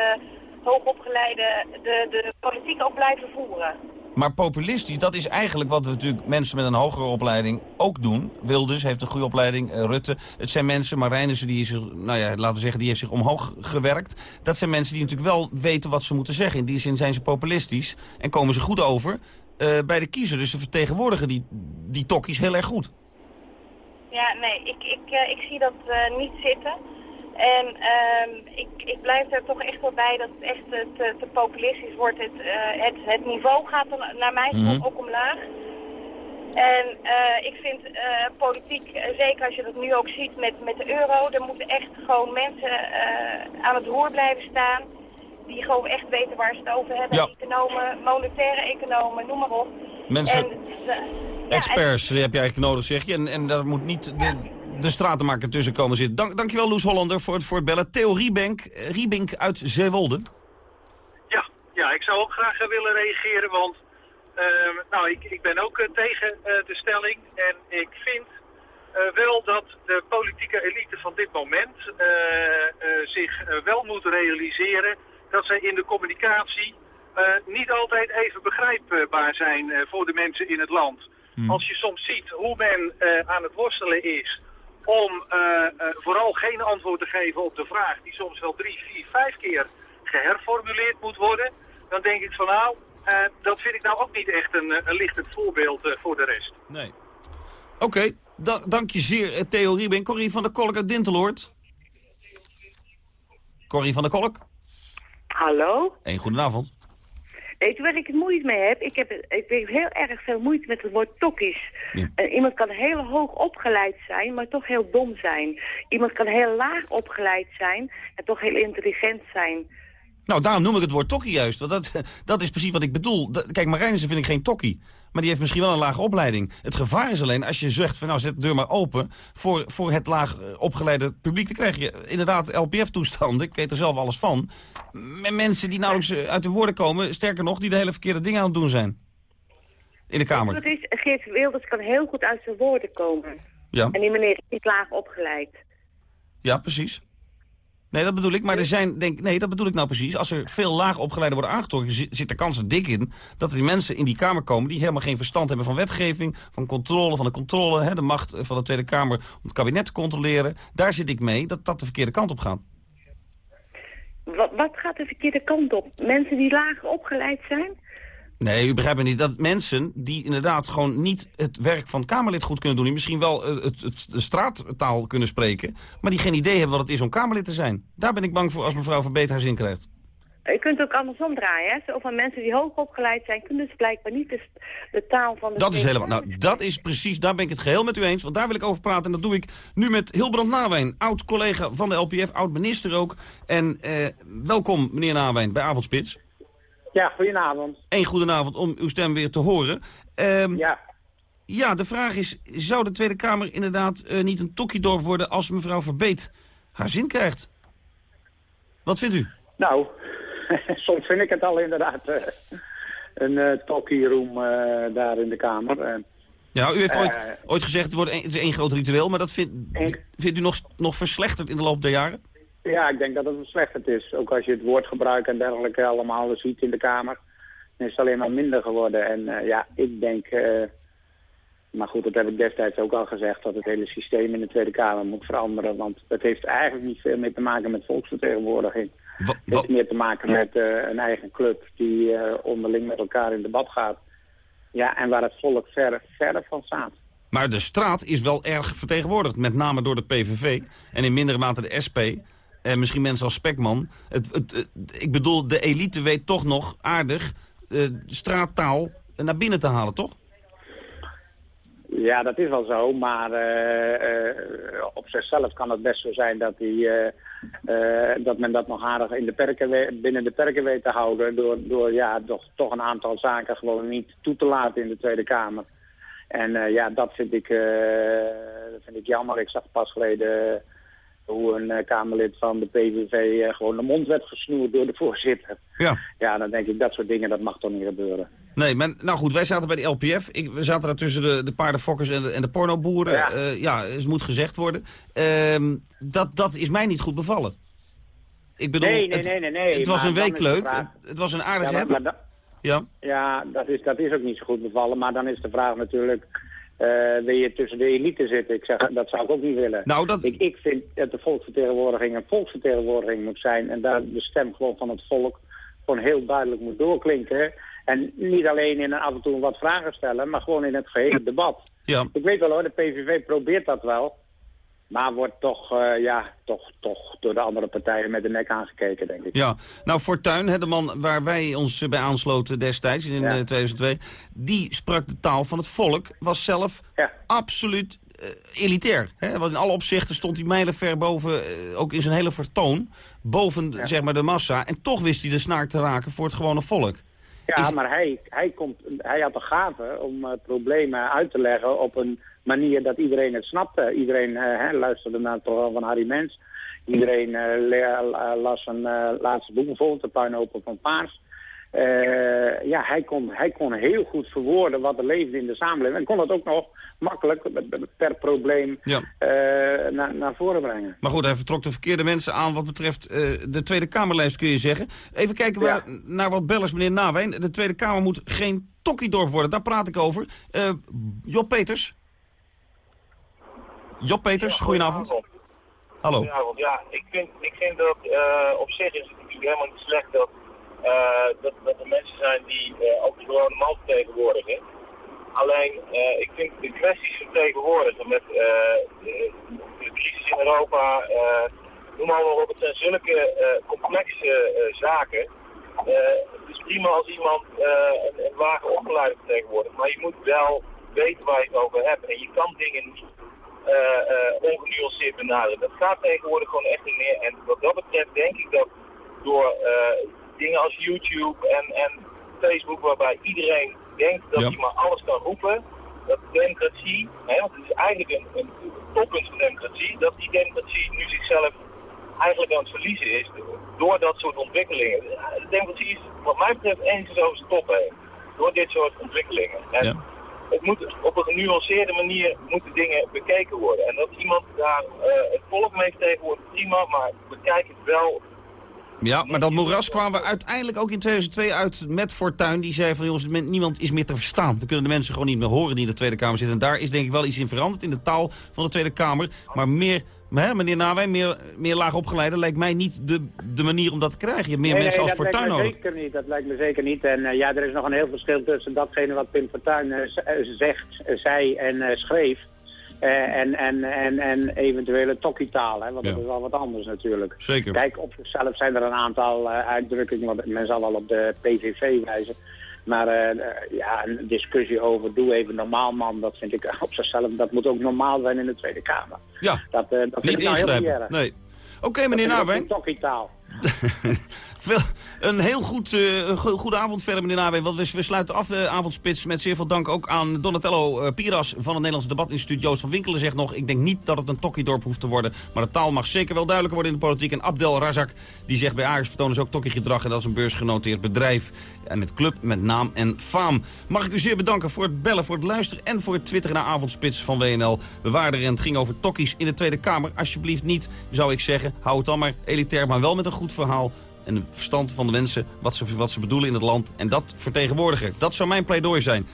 hoogopgeleiden de, de politiek ook blijven voeren. Maar populistisch, dat is eigenlijk wat we natuurlijk mensen met een hogere opleiding ook doen. Wilders heeft een goede opleiding, eh, Rutte. Het zijn mensen, Marijnissen, die is, nou ja, laten we zeggen, die heeft zich omhoog gewerkt. Dat zijn mensen die natuurlijk wel weten wat ze moeten zeggen. In die zin zijn ze populistisch en komen ze goed over eh, bij de kiezer. Dus ze vertegenwoordigen die, die tokkies heel erg goed. Ja, nee, ik, ik, uh, ik zie dat uh, niet zitten. En ehm, ik, ik blijf er toch echt wel bij dat het echt te, te populistisch wordt. Het, eh, het, het niveau gaat dan naar mij mm ook omlaag. En ik vind politiek, zeker als je dat nu ook ziet met, met de euro, er moeten echt gewoon mensen aan het roer blijven staan. Die gewoon echt weten waar ze het over hebben. Ja. Economen, monetaire economen, noem maar op. Mensen, experts, die heb je eigenlijk nodig zeg je. En, en daar moet niet... De, de stratenmaker tussen komen zitten. Dank, dankjewel Loes Hollander voor het, voor het bellen. Theo Riebink, Riebink uit Zeewolde. Ja, ja, ik zou ook graag willen reageren, want uh, nou, ik, ik ben ook uh, tegen uh, de stelling. En ik vind wel dat de politieke elite van dit moment zich wel moet realiseren dat zij in de communicatie niet altijd even begrijpbaar zijn voor de mensen in het land. Hmm. Als je soms ziet hoe men aan het worstelen is om vooral geen antwoord te geven op de vraag die soms wel drie, vier, vijf keer geherformuleerd moet worden, dan denk ik van nou, uh, dat vind ik nou ook niet echt een, een lichtend voorbeeld uh, voor de rest. Nee. Oké, okay, da dank je zeer, Theo Riebing. Corrie van der Kolk uit Dinteloord. Corrie van der Kolk. Hallo. Een goedenavond. Weet je waar ik het moeite mee heb? Ik heb, ik heb heel erg veel moeite met het woord tokkies. Ja. Uh, iemand kan heel hoog opgeleid zijn, maar toch heel dom zijn. Iemand kan heel laag opgeleid zijn en toch heel intelligent zijn. Nou, daarom noem ik het woord tokkie juist. Want dat, dat is precies wat ik bedoel. kijk, Marijnissen vind ik geen tokkie. Maar die heeft misschien wel een lage opleiding. Het gevaar is alleen als je zegt van nou zet de deur maar open voor, voor het laag eh, opgeleide publiek. Dan krijg je inderdaad LPF-toestanden. Ik weet er zelf alles van. Met mensen die nauwelijks eh, uit de woorden komen. Sterker nog, die de hele verkeerde dingen aan het doen zijn. In de Kamer. Dat is, Geert Wilders kan heel goed uit zijn woorden komen. Ja. En die meneer is niet laag opgeleid. Ja, precies. Nee, dat bedoel ik. Maar er zijn, denk, nee, dat bedoel ik nou precies. Als er veel laag opgeleiden worden aangetrokken, zit de kans er dik in dat er die mensen in die Kamer komen die helemaal geen verstand hebben van wetgeving, van controle, van de controle, hè, de macht van de Tweede Kamer om het kabinet te controleren. Daar zit ik mee dat dat de verkeerde kant op gaat. Wat, wat gaat de verkeerde kant op? Mensen die laag opgeleid zijn? Nee, u begrijpt me niet. Dat mensen die inderdaad gewoon niet het werk van Kamerlid goed kunnen doen... die misschien wel eh, het, het, de straattaal kunnen spreken... maar die geen idee hebben wat het is om Kamerlid te zijn. Daar ben ik bang voor als mevrouw Verbeet haar zin krijgt. Je kunt het ook andersom draaien. Hè? Zo van mensen die hoog opgeleid zijn... kunnen dus blijkbaar niet de, de taal van de... Dat is helemaal... Nou, dat is precies... Daar ben ik het geheel met u eens. Want daar wil ik over praten. En dat doe ik nu met Hilbrand Nawijn. Oud-collega van de LPF, oud-minister ook. En eh, welkom, meneer Nawijn, bij Avondspits. Ja, goedenavond. Eén goedenavond om uw stem weer te horen. Um, ja. Ja, de vraag is, zou de Tweede Kamer inderdaad uh, niet een tokkiedorp worden als mevrouw Verbeet haar zin krijgt? Wat vindt u? Nou, soms vind ik het al inderdaad uh, een uh, tokkieroom daar in de Kamer. ja, u heeft ooit, ooit gezegd het, wordt een, het is één groot ritueel, maar dat vindt, vindt u nog, nog verslechterd in de loop der jaren? Ja, ik denk dat het verslechterd is. Ook als je het woordgebruik en dergelijke allemaal ziet in de Kamer. Dan is het alleen maar minder geworden. En uh, ja, ik denk... Uh, maar goed, dat heb ik destijds ook al gezegd... dat het hele systeem in de Tweede Kamer moet veranderen. Want het heeft eigenlijk niet veel meer te maken met volksvertegenwoordiging. Wat, Het heeft meer te maken met uh, een eigen club... die onderling met elkaar in debat gaat. Ja, en waar het volk verder, verder van staat. Maar de straat is wel erg vertegenwoordigd. Met name door de PVV en in mindere mate de SP... Eh, misschien mensen als Spekman. Het, het, ik bedoel, de elite weet toch nog aardig uh, straattaal naar binnen te halen, toch? Ja, dat is wel zo, maar uh, op zichzelf kan het best zo zijn dat, die, dat men dat nog aardig in de perken binnen de perken weet te houden door, door ja, toch, toch een aantal zaken gewoon niet toe te laten in de Tweede Kamer. En ja, dat vind ik, dat vind ik jammer. Ik zag pas geleden hoe een uh, Kamerlid van de PVV eh, gewoon de mond werd gesnoerd door de voorzitter. Ja. Ja, dan denk ik, dat soort dingen, dat mag toch niet gebeuren. Nee, maar nou goed, wij zaten bij de LPF. Ik, we zaten daar tussen de, de paardenfokkers en de, en de pornoboeren. Ja, uh, ja het moet gezegd worden. Uh, dat, dat is mij niet goed bevallen. Ik bedoel, nee, nee, nee, nee, nee. Het was een week leuk. Het, het, was een aardig ja, hebben. ja, ja dat, is, dat is ook niet zo goed bevallen. Maar dan is de vraag natuurlijk wil je tussen de elite zitten. Ik zeg, dat zou ik ook niet willen. Nou, dat... ik, ik vind dat de volksvertegenwoordiging een volksvertegenwoordiging moet zijn... en daar de stem gewoon van het volk gewoon heel duidelijk moet doorklinken. En niet alleen in af en toe wat vragen stellen, maar gewoon in het gehele debat. Ja. Ik weet wel hoor, de PVV probeert dat wel. Maar wordt toch, uh, ja, toch, toch door de andere partijen met de nek aangekeken, denk ik. Ja, nou Fortuyn, hè, de man waar wij ons bij aansloten destijds in ja. 2002... die sprak de taal van het volk, was zelf ja. absoluut uh, elitair. Hè? Want in alle opzichten stond hij mijlenver boven, uh, ook in zijn hele vertoon... boven ja. zeg maar, de massa. En toch wist hij de snaar te raken voor het gewone volk. Ja, Is... maar hij, hij, komt, hij had de gave om problemen uit te leggen op een manier dat iedereen het snapte. Iedereen hè, luisterde naar het programma van Harry Mens. Iedereen las een laatste boek, bijvoorbeeld De Puinhopen van Paars. Uh, ja, hij kon, hij kon heel goed verwoorden wat er leefde in de samenleving. En kon dat ook nog makkelijk per probleem ja. uh, naar, naar voren brengen. Maar goed, hij vertrok de verkeerde mensen aan wat betreft uh, de Tweede Kamerlijst, kun je zeggen. Even kijken ja. waar, naar wat bellers, meneer Nawijn. De Tweede Kamer moet geen tokkiedorp worden, daar praat ik over. Job Peters. Job Peters, ja, goedenavond. Hallo. Goedenavond, ja. Ik vind, ik vind dat op zich is het natuurlijk helemaal niet slecht dat uh, dat, dat er mensen zijn die uh, ook de gewone man vertegenwoordigen. Alleen, ik vind de kwesties vertegenwoordigen met de, de, crisis in Europa, noem maar op, het zijn zulke complexe zaken. het is prima als iemand een, een lage opgeleide vertegenwoordigt, maar je moet wel weten waar je het over hebt. En je kan dingen niet ongenuanceerd benaderen. Dat gaat tegenwoordig gewoon echt niet meer. En wat dat betreft denk ik dat door dingen als YouTube en, en Facebook, waarbij iedereen denkt dat ja. hij maar alles kan roepen. Dat democratie, hè, want het is eigenlijk een, een toppunt van democratie, dat die democratie nu zichzelf eigenlijk aan het verliezen is door dat soort ontwikkelingen. De democratie is wat mij betreft eens over stoppen door dit soort ontwikkelingen. En ja. Het moet op een genuanceerde manier moeten dingen bekeken worden. En dat iemand daar uh, het volk mee vertegenwoordigt, prima, maar bekijk het wel ja, maar dat moeras kwamen we uiteindelijk ook in 2002 uit met Fortuin. Die zei van jongens, niemand is meer te verstaan. We kunnen de mensen gewoon niet meer horen die in de Tweede Kamer zitten. En daar is denk ik wel iets in veranderd in de taal van de Tweede Kamer. Maar meer, hè, meneer Nawij, meer, meer laag opgeleide lijkt mij niet de, de manier om dat te krijgen. Je hebt meer nee, mensen nee, als Fortuin nodig. Zeker niet, dat lijkt me zeker niet. En uh, ja, er is nog een heel verschil tussen datgene wat Pim Fortuyn uh, zegt, uh, zei en schreef. En, en, en, en eventuele tokkietaal, hè, want ja. dat is wel wat anders natuurlijk. Zeker. Kijk, op zichzelf zijn er een aantal uitdrukkingen, want men zal wel op de PVV wijzen. Maar uh, ja, een discussie over doe even normaal man, dat vind ik op zichzelf, dat moet ook normaal zijn in de Tweede Kamer. Ja, dat, dat vind niet ik nou heel erg. Nee. Oké, okay, meneer Nawijn. tokkietaal. een heel goed, uh, goede avond verder, meneer Nabeen. Want we, sluiten af de avondspits met zeer veel dank ook aan Donatello uh, Piras van het Nederlands Debatinstituut. Joost van Winkelen zegt nog, ik denk niet dat het een tokkiedorp hoeft te worden. Maar de taal mag zeker wel duidelijker worden in de politiek. En Abdel Razak, die zegt bij Ajax vertonen ze ook tokkiegedrag. En dat is een beursgenoteerd bedrijf. En met club, met naam en faam. Mag ik u zeer bedanken voor het bellen, voor het luisteren en voor het twitteren naar avondspits van WNL. We waren er en het ging over tokkies in de Tweede Kamer. Alsjeblieft niet, zou ik zeggen. Hou het dan maar elitair, maar wel met een goed verhaal en het verstand van de mensen wat ze, wat ze bedoelen in het land. En dat vertegenwoordigen. Dat zou mijn pleidooi zijn.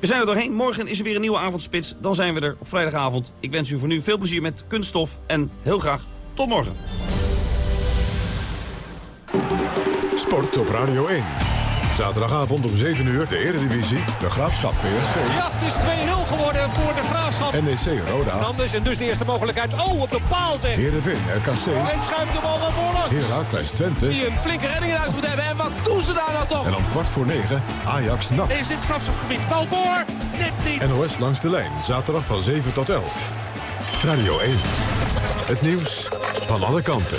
We zijn er doorheen. Morgen is er weer een nieuwe avondspits. Dan zijn we er op vrijdagavond. Ik wens u voor nu veel plezier met kunststof. En heel graag tot morgen. Sport op Radio 1. Zaterdagavond om 7 uur de Eredivisie, de Graafschap PSV. Ja, het is 2-0 geworden voor de Graafschap. NEC Roda. Anders en dus de eerste mogelijkheid. Oh, op de paal zeg. Heerenveen RKC. En schuift de bal naar voorlangs. Heracles Twente. Die een flinke redding in huis moet hebben. En wat doen ze daar nou toch? En om kwart voor 9 Ajax NAC. Is dit strafschopgebied? Bal voor. Net niet. NOS langs de lijn. Zaterdag van 7 tot 11. Radio 1. Het nieuws van alle kanten.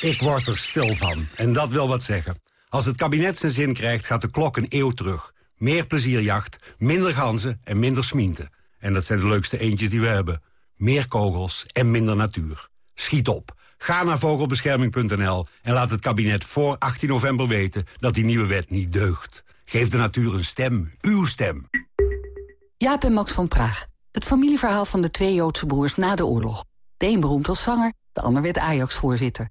Ik word er stil van. En dat wil wat zeggen. Als het kabinet zijn zin krijgt, gaat de klok een eeuw terug. Meer plezierjacht, minder ganzen en minder smienten. En dat zijn de leukste eentjes die we hebben. Meer kogels en minder natuur. Schiet op. Ga naar vogelbescherming.nl en laat het kabinet voor 18 november weten dat die nieuwe wet niet deugt. Geef de natuur een stem, uw stem. Jaap en Max van Praag. Het familieverhaal van de twee Joodse broers na de oorlog. De een beroemd als zanger, de ander werd Ajax-voorzitter.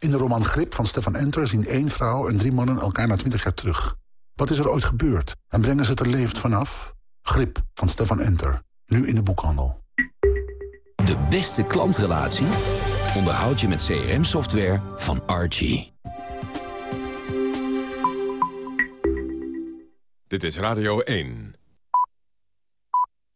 In de roman Grip van Stefan Enter zien één vrouw en drie mannen elkaar na twintig jaar terug. Wat is er ooit gebeurd? En brengen ze het er levend vanaf? Grip van Stefan Enter. Nu in de boekhandel. De beste klantrelatie onderhoud je met CRM-software van Archie. Dit is Radio 1.